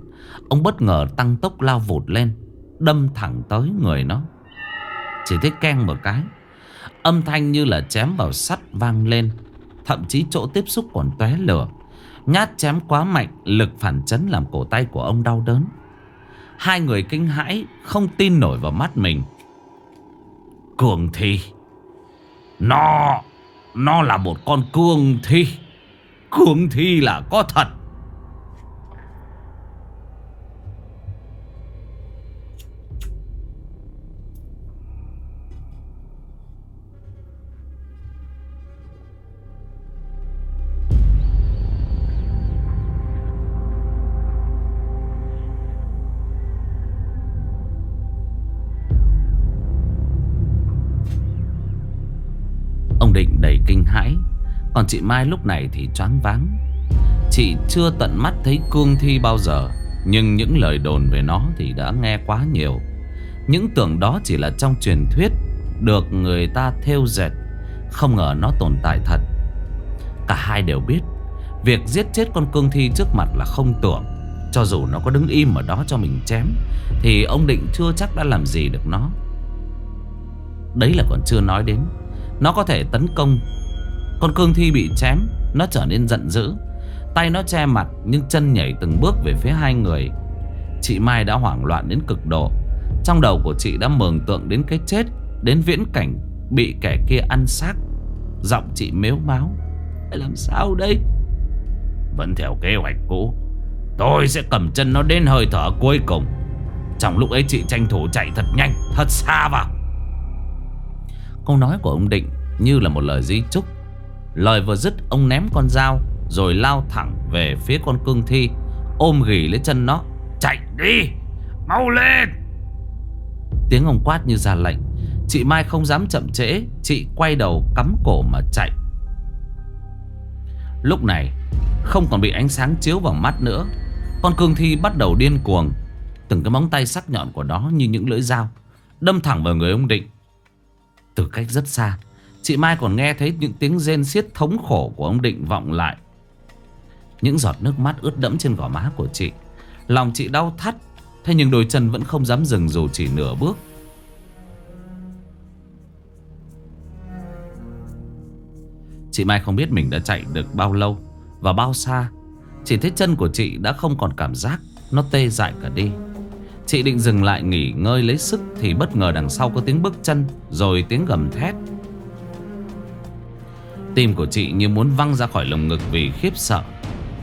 Ông bất ngờ tăng tốc lao vụt lên, Đâm thẳng tới người nó. Chỉ thấy keng một cái Âm thanh như là chém vào sắt vang lên, Thậm chí chỗ tiếp xúc còn tóe lửa. Nhát chém quá mạnh, Lực phản chấn làm cổ tay của ông đau đớn. Hai người kinh hãi, Không tin nổi vào mắt mình. Cường thi. Nó Nó là một con cường thi. Cường thi là có thật. Còn chị Mai lúc này thì choáng váng. Chị chưa tận mắt thấy cương thi bao giờ, Nhưng những lời đồn về nó thì đã nghe quá nhiều. Những tưởng đó chỉ là trong truyền thuyết Được người ta theo dệt, Không ngờ nó tồn tại thật. Cả hai đều biết, Việc giết chết con cương thi trước mặt là không tưởng. Cho dù nó có đứng im ở đó cho mình chém, Thì ông Định chưa chắc đã làm gì được nó. Đấy là còn chưa nói đến. Nó có thể tấn công con cương thi bị chém, Nó trở nên giận dữ. Tay nó che mặt, nhưng chân nhảy từng bước về phía hai người. Chị Mai đã hoảng loạn đến cực độ. Trong đầu của chị đã mường tượng đến cái chết, Đến viễn cảnh Bị kẻ kia ăn xác. Giọng chị mếu máu Làm sao đây? Vẫn theo kế hoạch cũ. Tôi sẽ cầm chân nó đến hơi thở cuối cùng. Trong lúc ấy chị tranh thủ chạy thật nhanh, Thật xa vào. Câu nói của ông Định như là một lời di chúc. Lời vừa dứt, ông ném con dao, Rồi lao thẳng về phía con cương thi, Ôm ghì lấy chân nó, Chạy đi, Mau lên! Tiếng ông quát như ra lệnh. Chị Mai không dám chậm trễ, Chị quay đầu cắm cổ mà chạy. Lúc này, Không còn bị ánh sáng chiếu vào mắt nữa, Con cương thi bắt đầu điên cuồng. Từng cái móng tay sắc nhọn của nó như những lưỡi dao, Đâm thẳng vào người ông Định. Từ cách rất xa Chị Mai còn nghe thấy những tiếng rên xiết thống khổ của ông Định vọng lại. Những giọt nước mắt ướt đẫm trên gò má của chị. Lòng chị đau thắt, Thế nhưng đôi chân vẫn không dám dừng dù chỉ nửa bước. Chị Mai không biết mình đã chạy được bao lâu Và bao xa. Chỉ thấy chân của chị đã không còn cảm giác, Nó tê dại cả đi. Chị định dừng lại nghỉ ngơi lấy sức Thì bất ngờ đằng sau có tiếng bước chân, Rồi tiếng gầm thét. Tim của chị như muốn văng ra khỏi lồng ngực vì khiếp sợ.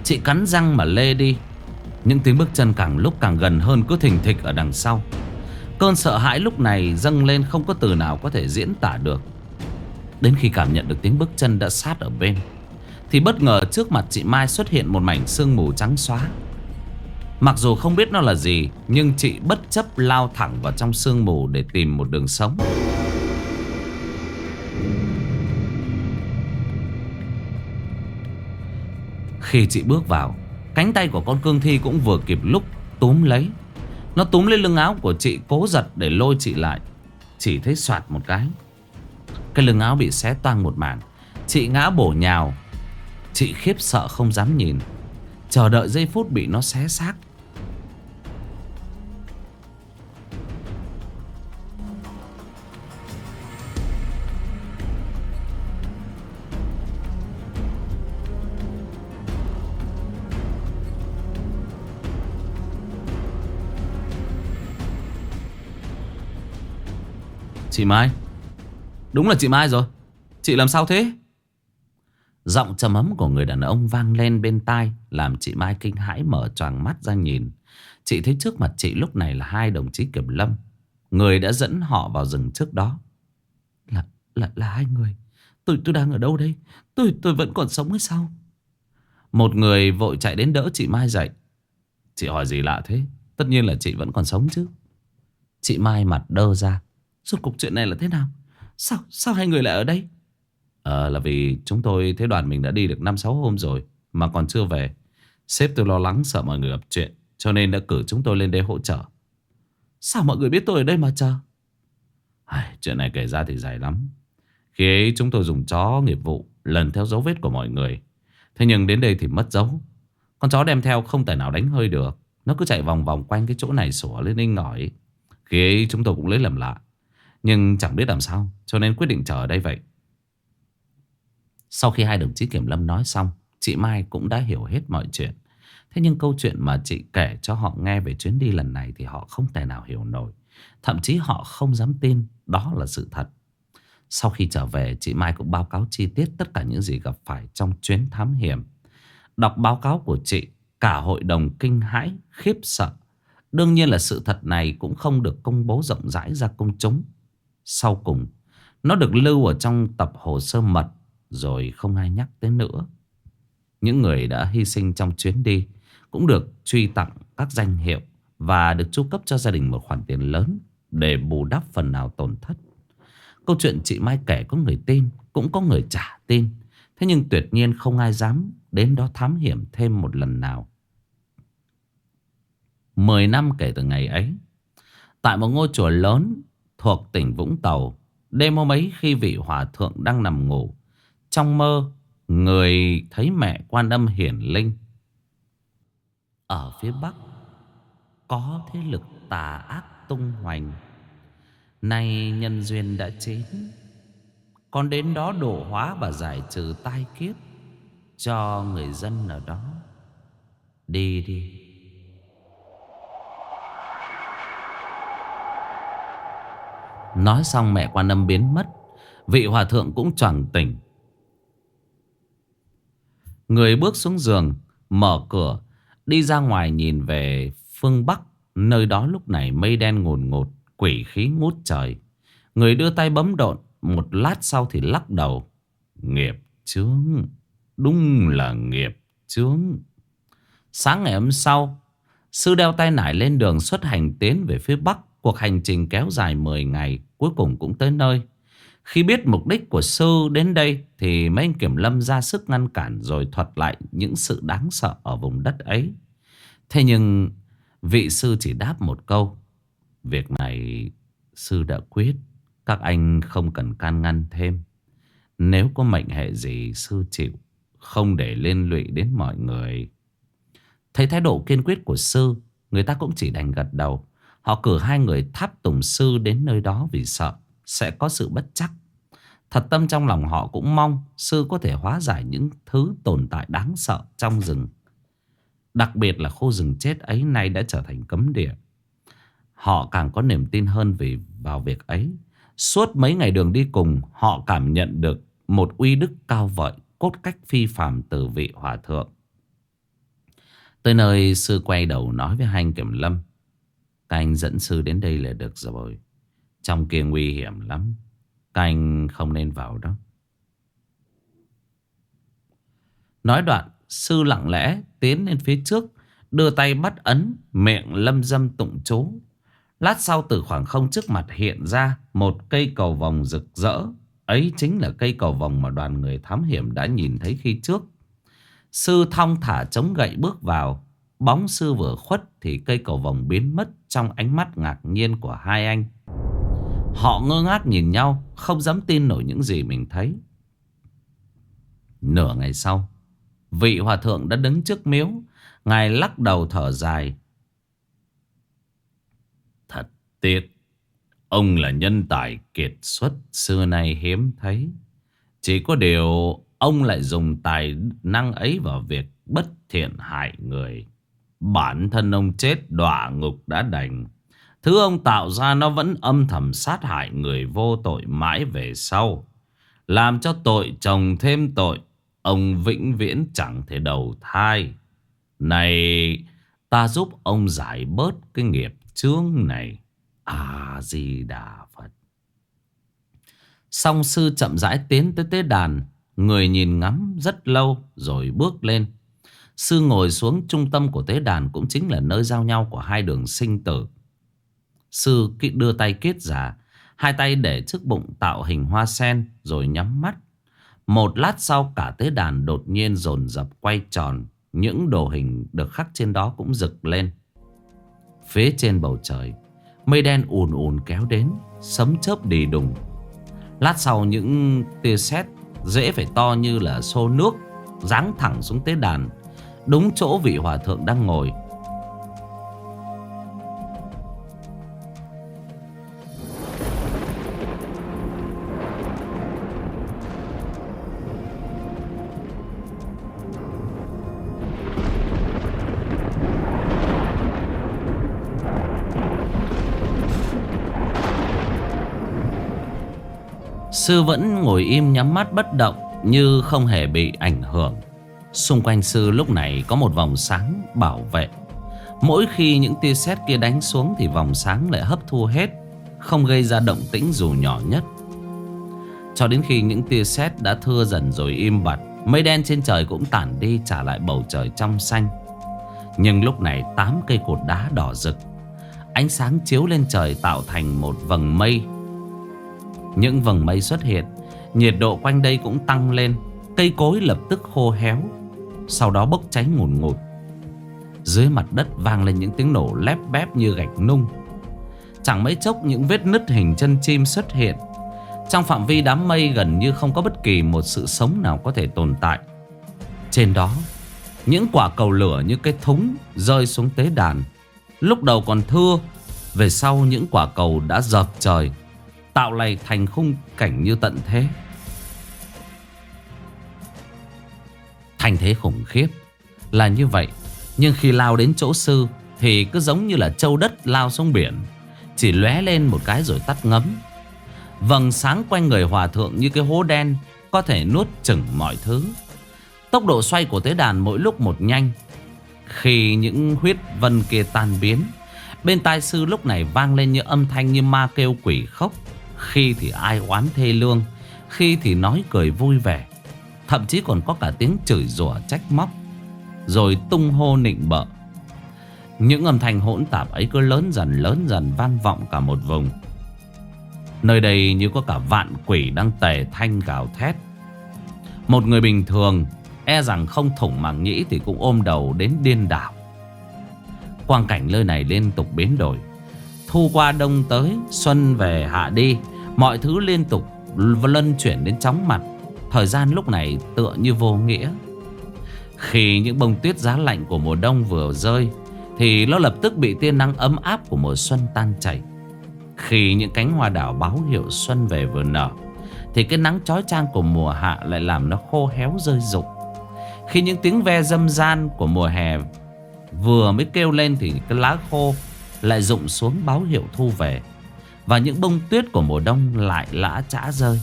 Chị cắn răng mà lê đi. Những tiếng bước chân càng lúc càng gần hơn cứ thình thịch ở đằng sau. Cơn sợ hãi lúc này dâng lên không có từ nào có thể diễn tả được. Đến khi cảm nhận được tiếng bước chân đã sát ở bên, Thì bất ngờ trước mặt chị Mai xuất hiện một mảnh sương mù trắng xóa. Mặc dù không biết nó là gì, Nhưng chị bất chấp lao thẳng vào trong sương mù Để tìm một đường sống. Khi chị bước vào, Cánh tay của con cương thi cũng vừa kịp lúc túm lấy. Nó túm lên lưng áo của chị Cố giật để lôi chị lại. Chỉ thấy soạt một cái. Cái lưng áo bị xé toang một mảng. Chị ngã bổ nhào. Chị khiếp sợ không dám nhìn. Chờ đợi giây phút bị nó xé xác. Chị Mai. Đúng là chị Mai rồi. Chị làm sao thế? Giọng trầm ấm của người đàn ông vang lên bên tai, Làm chị Mai kinh hãi mở choàng mắt ra nhìn. Chị thấy trước mặt chị lúc này là hai đồng chí kiểm lâm. Người đã dẫn họ vào rừng trước đó. Là là là hai người. Tôi tôi đang ở đâu đây? Tôi tôi vẫn còn sống hay sao? Một người vội chạy đến đỡ chị Mai dậy. Chị hỏi gì lạ thế? Tất nhiên là chị vẫn còn sống chứ. Chị Mai mặt đơ ra. Rốt cục chuyện này là thế nào? Sao sao hai người lại ở đây? Ờ là vì chúng tôi thấy đoàn mình đã đi được 5-6 hôm rồi Mà còn chưa về. Sếp tôi lo lắng sợ mọi người gặp chuyện Cho nên đã cử chúng tôi lên đây hỗ trợ. Sao mọi người biết tôi ở đây mà chờ? Ai, Chuyện này kể ra thì dài lắm. Khi ấy chúng tôi dùng chó nghiệp vụ Lần theo dấu vết của mọi người. Thế nhưng đến đây thì mất dấu. Con chó đem theo không thể nào đánh hơi được. Nó cứ chạy vòng vòng quanh cái chỗ này sủa lên ninh ngỏi. Khi ấy chúng tôi cũng lấy làm lạ nhưng chẳng biết làm sao Cho nên quyết định chờ ở đây vậy. Sau khi hai đồng chí kiểm lâm nói xong Chị Mai cũng đã hiểu hết mọi chuyện. Thế nhưng câu chuyện mà chị kể cho họ nghe về chuyến đi lần này Thì họ không thể nào hiểu nổi. Thậm chí họ không dám tin đó là sự thật. Sau khi trở về chị Mai cũng báo cáo chi tiết tất cả những gì gặp phải trong chuyến thám hiểm. Đọc báo cáo của chị Cả hội đồng kinh hãi, khiếp sợ. Đương nhiên là sự thật này cũng không được công bố rộng rãi ra công chúng. Sau cùng, Nó được lưu ở trong tập hồ sơ mật, Rồi không ai nhắc tới nữa. Những người đã hy sinh trong chuyến đi Cũng được truy tặng các danh hiệu Và được chu cấp cho gia đình một khoản tiền lớn Để bù đắp phần nào tổn thất. Câu chuyện chị Mai kể có người tin, Cũng có người trả tin. Thế nhưng tuyệt nhiên không ai dám Đến đó thám hiểm thêm một lần nào. Mười năm kể từ ngày ấy, Tại một ngôi chùa lớn Thuộc tỉnh Vũng Tàu. Đêm hôm ấy khi vị hòa thượng đang nằm ngủ, Trong mơ, Người thấy mẹ quan âm hiển linh. Ở phía bắc, Có thế lực tà ác tung hoành. Nay nhân duyên đã chín Con đến đó đổ hóa và giải trừ tai kiếp Cho người dân ở đó. Đi đi. Nói xong mẹ quan âm biến mất. Vị hòa thượng cũng choàng tỉnh. Người bước xuống giường, Mở cửa, Đi ra ngoài nhìn về phương Bắc. Nơi đó lúc này mây đen ngùn ngụt, Quỷ khí ngút trời. Người đưa tay bấm độn, Một lát sau thì lắc đầu. Nghiệp chướng, Đúng là nghiệp chướng. Sáng ngày hôm sau, Sư đeo tay nải lên đường xuất hành tiến về phía Bắc. Cuộc hành trình kéo dài 10 ngày Cuối cùng cũng tới nơi. Khi biết mục đích của sư đến đây Thì mấy anh kiểm lâm ra sức ngăn cản Rồi thuật lại những sự đáng sợ Ở vùng đất ấy. Thế nhưng, vị sư chỉ đáp một câu, Việc này, sư đã quyết, Các anh không cần can ngăn thêm. Nếu có mệnh hệ gì, sư chịu, Không để liên lụy đến mọi người. Thấy thái độ kiên quyết của sư, Người ta cũng chỉ đành gật đầu. Họ cử hai người tháp tùng sư đến nơi đó vì sợ sẽ có sự bất chắc. Thật tâm trong lòng họ cũng mong sư có thể hóa giải những thứ tồn tại đáng sợ trong rừng. Đặc biệt là khu rừng chết ấy nay đã trở thành cấm địa. Họ càng có niềm tin hơn vì vào việc ấy. Suốt mấy ngày đường đi cùng, họ cảm nhận được một uy đức cao vợi cốt cách phi phàm từ vị hòa thượng. Tới nơi, sư quay đầu nói với hai anh kiểm lâm. Các anh dẫn sư đến đây là được rồi. Trong kia nguy hiểm lắm. Các anh không nên vào đó. Nói đoạn, sư lặng lẽ tiến lên phía trước, đưa tay bắt ấn, miệng lâm dâm tụng chú. Lát sau từ khoảng không trước mặt hiện ra một cây cầu vòng rực rỡ. Ấy chính là cây cầu vòng mà đoàn người thám hiểm đã nhìn thấy khi trước. Sư thong thả chống gậy bước vào. Bóng sư vừa khuất thì cây cầu vòng biến mất trong ánh mắt ngạc nhiên của hai anh. Họ ngơ ngác nhìn nhau, không dám tin nổi những gì mình thấy. Nửa ngày sau, vị hòa thượng đã đứng trước miếu, ngài lắc đầu thở dài. Thật tiếc, ông là nhân tài kiệt xuất xưa nay hiếm thấy. Chỉ có điều ông lại dùng tài năng ấy vào việc bất thiện hại người. Bản thân ông chết đọa ngục đã đành. Thứ ông tạo ra nó vẫn âm thầm sát hại người vô tội mãi về sau. Làm cho tội chồng thêm tội. Ông vĩnh viễn chẳng thể đầu thai. Này, ta giúp ông giải bớt cái nghiệp chướng này. À di đà Phật. Song sư chậm rãi tiến tới tế đàn. Người nhìn ngắm rất lâu rồi bước lên. Sư ngồi xuống trung tâm của tế đàn cũng chính là nơi giao nhau của hai đường sinh tử. Sư đưa tay kết giả, hai tay để trước bụng tạo hình hoa sen rồi nhắm mắt. Một lát sau cả tế đàn đột nhiên dồn dập quay tròn, những đồ hình được khắc trên đó cũng rực lên. Phía trên bầu trời, mây đen ùn ùn kéo đến, sấm chớp đi đùng. Lát sau những tia sét dễ phải to như là xô nước giáng thẳng xuống tế đàn Đúng chỗ vị hòa thượng đang ngồi. Sư vẫn ngồi im nhắm mắt bất động như không hề bị ảnh hưởng. Xung quanh sư lúc này có một vòng sáng bảo vệ. Mỗi khi những tia sét kia đánh xuống Thì vòng sáng lại hấp thu hết, Không gây ra động tĩnh dù nhỏ nhất. Cho đến khi những tia sét đã thưa dần rồi im bặt, Mây đen trên trời cũng tản đi trả lại bầu trời trong xanh. Nhưng lúc này tám cây cột đá đỏ rực, Ánh sáng chiếu lên trời tạo thành một vầng mây. Những vầng mây xuất hiện, Nhiệt độ quanh đây cũng tăng lên, Cây cối lập tức khô héo. Sau đó bốc cháy ngùn ngụt. Dưới mặt đất vang lên những tiếng nổ lép bép như gạch nung. Chẳng mấy chốc, những vết nứt hình chân chim xuất hiện. Trong phạm vi đám mây gần như không có bất kỳ một sự sống nào có thể tồn tại. Trên đó, Những quả cầu lửa như cái thúng rơi xuống tế đàn. Lúc đầu còn thưa, Về sau những quả cầu đã dập trời, Tạo lại thành khung cảnh như tận thế. Thành thế khủng khiếp. Là như vậy, Nhưng khi lao đến chỗ sư Thì cứ giống như là châu đất lao xuống biển, Chỉ lóe lên một cái rồi tắt ngấm. Vầng sáng quanh người hòa thượng như cái hố đen, Có thể nuốt chửng mọi thứ. Tốc độ xoay của tế đàn mỗi lúc một nhanh. Khi những huyết vân kia tan biến, Bên tai sư lúc này vang lên những âm thanh như ma kêu quỷ khóc. Khi thì ai oán thê lương, Khi thì nói cười vui vẻ. Thậm chí còn có cả tiếng chửi rủa, trách móc, Rồi tung hô nịnh bợ. Những âm thanh hỗn tạp ấy cứ lớn dần lớn dần, vang vọng cả một vùng. Nơi đây như có cả vạn quỷ đang tề thanh gào thét. Một người bình thường E rằng không thủng màng nhĩ thì cũng ôm đầu đến điên đảo. Quang cảnh nơi này liên tục biến đổi. Thu qua đông tới, Xuân về hạ đi. Mọi thứ liên tục lân chuyển đến chóng mặt. Thời gian lúc này tựa như vô nghĩa. Khi những bông tuyết giá lạnh của mùa đông vừa rơi, Thì nó lập tức bị tia nắng ấm áp của mùa xuân tan chảy. Khi những cánh hoa đảo báo hiệu xuân về vừa nở, Thì cái nắng chói chang của mùa hạ lại làm nó khô héo rơi rụng. Khi những tiếng ve dâm gian của mùa hè vừa mới kêu lên Thì cái lá khô lại rụng xuống báo hiệu thu về, Và những bông tuyết của mùa đông lại lã chã rơi.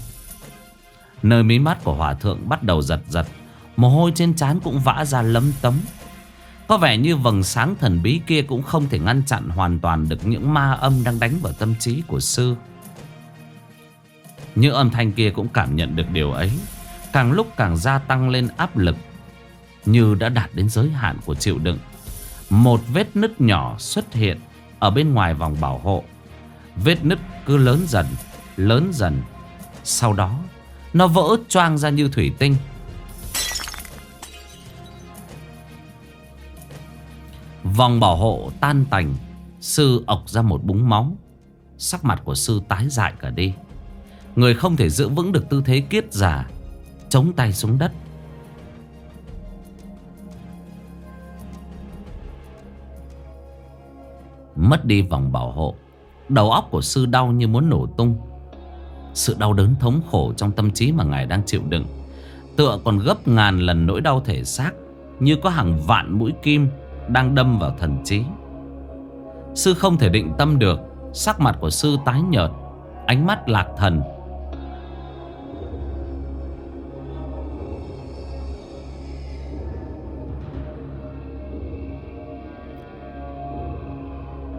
Nơi mí mắt của hòa thượng bắt đầu giật giật. Mồ hôi trên trán cũng vã ra lấm tấm. Có vẻ như vầng sáng thần bí kia cũng không thể ngăn chặn hoàn toàn được những ma âm đang đánh vào tâm trí của sư. Những âm thanh kia cũng cảm nhận được điều ấy. Càng lúc càng gia tăng lên áp lực, Như đã đạt đến giới hạn của chịu đựng. Một vết nứt nhỏ xuất hiện Ở bên ngoài vòng bảo hộ. Vết nứt cứ lớn dần Lớn dần. Sau đó nó vỡ choang ra như thủy tinh. Vòng bảo hộ tan tành, Sư ọc ra một búng máu. Sắc mặt của sư tái dại cả đi. Người không thể giữ vững được tư thế kiết giả Chống tay xuống đất. Mất đi vòng bảo hộ, Đầu óc của sư đau như muốn nổ tung sự đau đớn thống khổ trong tâm trí mà ngài đang chịu đựng. Tựa còn gấp ngàn lần nỗi đau thể xác, Như có hàng vạn mũi kim Đang đâm vào thần trí. Sư không thể định tâm được, Sắc mặt của sư tái nhợt, Ánh mắt lạc thần.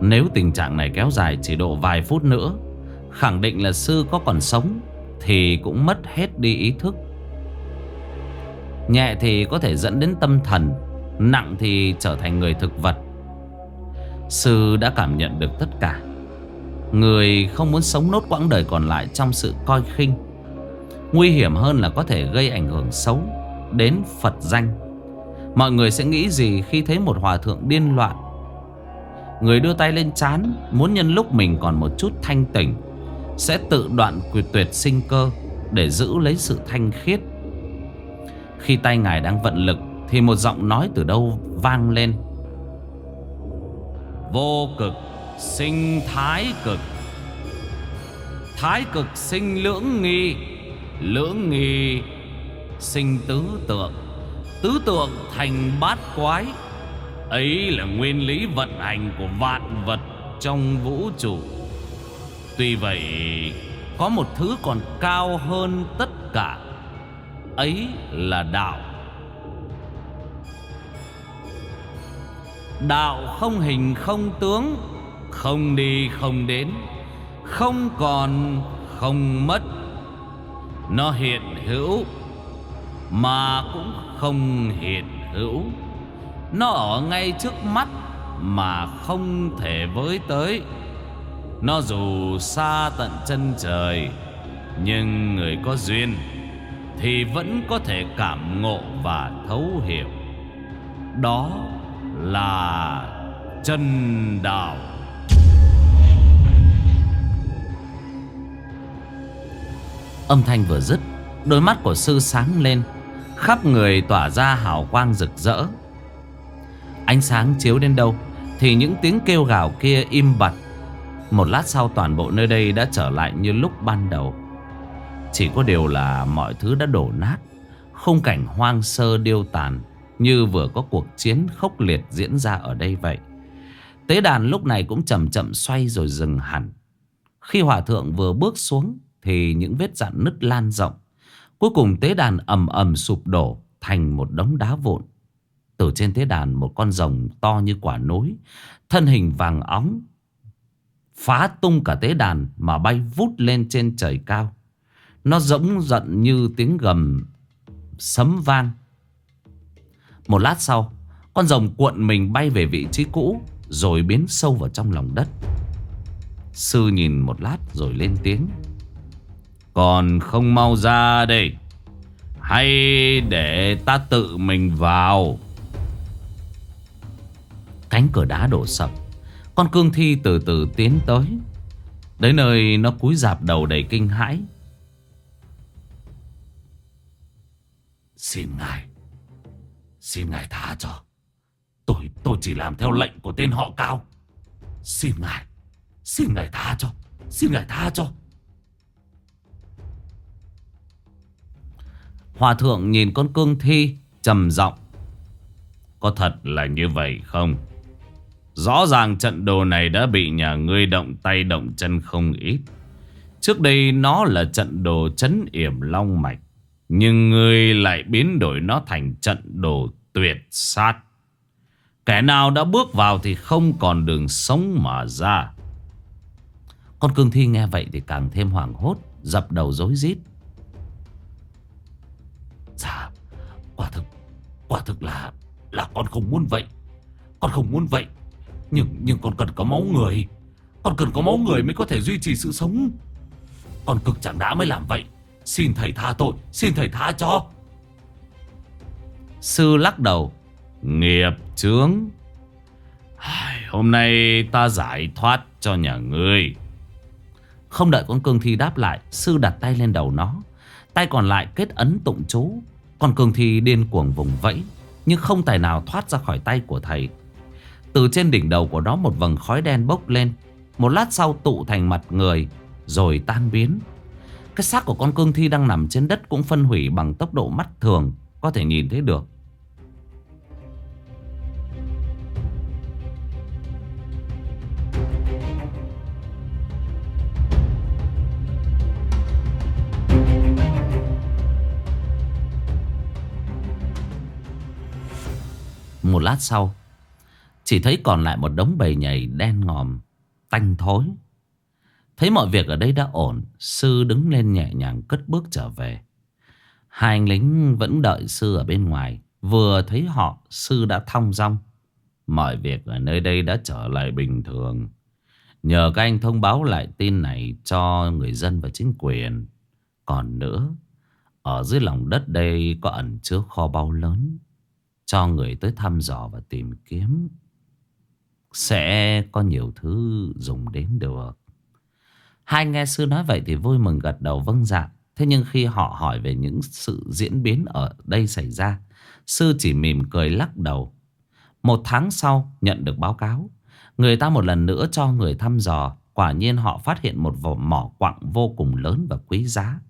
Nếu tình trạng này kéo dài chỉ độ vài phút nữa Khẳng định là sư có còn sống Thì cũng mất hết đi ý thức. Nhẹ thì có thể dẫn đến tâm thần, Nặng thì trở thành người thực vật. Sư đã cảm nhận được tất cả. Người không muốn sống nốt quãng đời còn lại trong sự coi khinh. Nguy hiểm hơn là có thể gây ảnh hưởng xấu Đến Phật danh. Mọi người sẽ nghĩ gì khi thấy một hòa thượng điên loạn? Người đưa tay lên chán, Muốn nhân lúc mình còn một chút thanh tỉnh sẽ tự đoạn quyệt tuyệt sinh cơ Để giữ lấy sự thanh khiết. Khi tay ngài đang vận lực, Thì một giọng nói từ đâu vang lên? Vô cực, sinh thái cực. Thái cực sinh lưỡng nghi Lưỡng nghi sinh tứ tượng. Tứ tượng thành bát quái. Ấy là nguyên lý vận hành của vạn vật trong vũ trụ. Tuy vậy, Có một thứ còn cao hơn tất cả. Ấy là đạo. Đạo không hình không tướng, Không đi không đến, Không còn, không mất. Nó hiện hữu, Mà cũng không hiện hữu. Nó ở ngay trước mắt Mà không thể với tới. Nó dù xa tận chân trời, Nhưng người có duyên Thì vẫn có thể cảm ngộ và thấu hiểu. Đó là chân đạo Âm thanh vừa dứt, Đôi mắt của sư sáng lên, Khắp người tỏa ra hào quang rực rỡ. Ánh sáng chiếu đến đâu Thì những tiếng kêu gào kia im bặt một lát sau toàn bộ nơi đây đã trở lại như lúc ban đầu. Chỉ có điều là mọi thứ đã đổ nát. Khung cảnh hoang sơ điêu tàn Như vừa có cuộc chiến khốc liệt diễn ra ở đây vậy. Tế đàn lúc này cũng chậm chậm xoay rồi dừng hẳn. Khi hòa thượng vừa bước xuống Thì những vết dạn nứt lan rộng. Cuối cùng tế đàn ầm ầm sụp đổ Thành một đống đá vụn. Từ trên tế đàn một con rồng to như quả núi, Thân hình vàng óng Phá tung cả tế đàn Mà bay vút lên trên trời cao. Nó giống giận như tiếng gầm Sấm vang. Một lát sau, Con rồng cuộn mình bay về vị trí cũ Rồi biến sâu vào trong lòng đất. Sư nhìn một lát rồi lên tiếng. Còn không mau ra đây. Hay để ta tự mình vào. Cánh cửa đá đổ sập. Con cương thi từ từ tiến tới. Đến nơi nó cúi dạp đầu đầy kinh hãi. Xin ngài Xin ngài tha cho. Tôi tôi chỉ làm theo lệnh của tên họ cao. Xin ngài Xin ngài tha cho, Xin ngài tha cho. Hòa thượng nhìn con cương thi trầm giọng. Có thật là như vậy không? Rõ ràng trận đồ này đã bị nhà ngươi động tay động chân không ít. Trước đây nó là trận đồ chấn yểm long mạch. Nhưng ngươi lại biến đổi nó thành trận đồ tuyệt sát. Kẻ nào đã bước vào thì không còn đường sống mà ra. Con cương thi nghe vậy thì càng thêm hoảng hốt, dập đầu rối rít. Dạ, quả thực, quả thực là, là con không muốn vậy. Con không muốn vậy. Nhưng, nhưng con cần có máu người. Con cần có máu người mới có thể duy trì sự sống. Con cực chẳng đã mới làm vậy. Xin thầy tha tội, xin thầy tha cho. Sư lắc đầu. Nghiệp chướng. Hôm nay ta giải thoát cho nhà ngươi. Không đợi con cương thi đáp lại, sư đặt tay lên đầu nó. Tay còn lại kết ấn tụng chú. Con cương thi điên cuồng vùng vẫy, nhưng không tài nào thoát ra khỏi tay của thầy. Từ trên đỉnh đầu của nó một vầng khói đen bốc lên. Một lát sau tụ thành mặt người, rồi tan biến. Cái xác của con cương thi đang nằm trên đất cũng phân hủy bằng tốc độ mắt thường, có thể nhìn thấy được. Một lát sau chỉ thấy còn lại một đống bầy nhảy đen ngòm, Tanh thối. Thấy mọi việc ở đây đã ổn, Sư đứng lên nhẹ nhàng cất bước trở về. Hai anh lính vẫn đợi sư ở bên ngoài, Vừa thấy họ, Sư đã thong dong. Mọi việc ở nơi đây đã trở lại bình thường. Nhờ các anh thông báo lại tin này Cho người dân và chính quyền. Còn nữa, Ở dưới lòng đất đây có ẩn chứa kho báu lớn, cho người tới thăm dò và tìm kiếm. Sẽ có nhiều thứ dùng đến được. Hai nghe sư nói vậy thì vui mừng gật đầu vâng dạ. Thế nhưng khi họ hỏi về những sự diễn biến ở đây xảy ra, Sư chỉ mỉm cười lắc đầu. Một tháng sau, nhận được báo cáo. Người ta một lần nữa cho người thăm dò. Quả nhiên họ phát hiện một vỏ mỏ quặng vô cùng lớn và quý giá.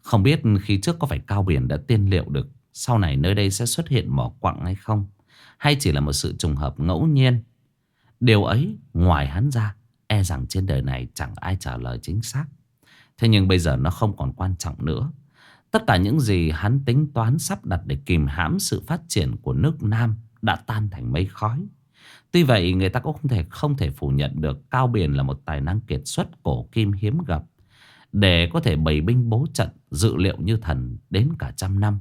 Không biết khi trước có phải Cao Biển đã tiên liệu được, sau này nơi đây sẽ xuất hiện mỏ quặng hay không? Hay chỉ là một sự trùng hợp ngẫu nhiên? Điều ấy ngoài hắn ra E rằng trên đời này chẳng ai trả lời chính xác Thế nhưng bây giờ nó không còn quan trọng nữa. Tất cả những gì hắn tính toán sắp đặt để kìm hãm sự phát triển của nước Nam đã tan thành mây khói. Tuy vậy, người ta cũng không thể không thể phủ nhận được Cao Biển là một tài năng kiệt xuất, cổ kim hiếm gặp. Để có thể bày binh bố trận dự liệu như thần đến cả trăm năm.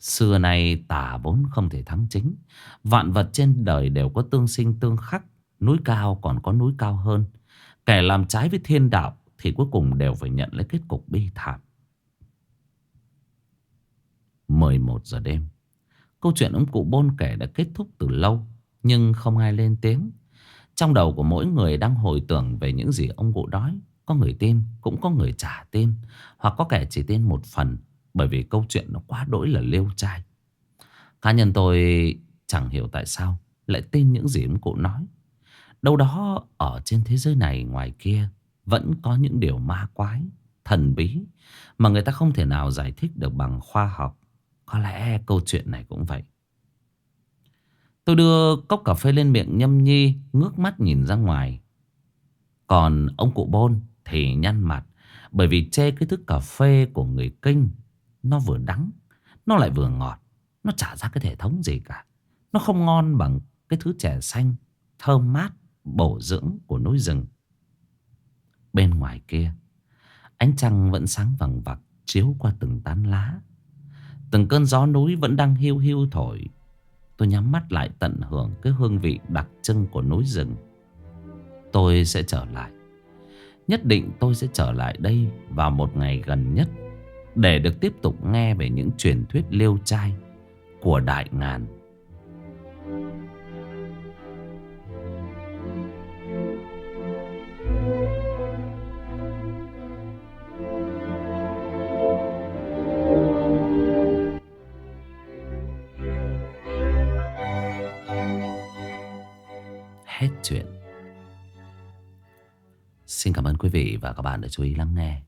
Xưa nay tà vốn không thể thắng chính. Vạn vật trên đời đều có tương sinh tương khắc. Núi cao còn có núi cao hơn. Kẻ làm trái với thiên đạo thì cuối cùng đều phải nhận lấy kết cục bi thảm. 11 giờ đêm. Câu chuyện ông cụ Bôn kể đã kết thúc từ lâu. Nhưng không ai lên tiếng Trong đầu của mỗi người đang hồi tưởng về những gì ông cụ nói, Có người tin, cũng có người trả tin, Hoặc có kẻ chỉ tin một phần bởi vì câu chuyện nó quá đỗi là liêu trai. Cá nhân tôi chẳng hiểu tại sao Lại tin những gì ông cụ nói. Đâu đó ở trên thế giới này, ngoài kia, Vẫn có những điều ma quái, Thần bí Mà người ta không thể nào giải thích được bằng khoa học. Có lẽ câu chuyện này cũng vậy. Tôi đưa cốc cà phê lên miệng nhâm nhi, Ngước mắt nhìn ra ngoài. Còn ông cụ bôn thì nhăn mặt, Bởi vì chê cái thức cà phê của người kinh nó vừa đắng, Nó lại vừa ngọt. Nó chả ra cái thể thống gì cả. Nó không ngon bằng cái thứ chè xanh, Thơm mát, Bổ dưỡng của núi rừng. Bên ngoài kia, Ánh trăng vẫn sáng vằng vặc Chiếu qua từng tán lá. Từng cơn gió núi vẫn đang hiu hiu thổi. Tôi nhắm mắt lại tận hưởng cái hương vị đặc trưng của núi rừng. Tôi sẽ trở lại. Nhất định tôi sẽ trở lại đây vào một ngày gần nhất để được tiếp tục nghe về những truyền thuyết liêu trai của Đại Ngàn. hết chuyện. Xin cảm ơn quý vị và các bạn đã chú ý lắng nghe.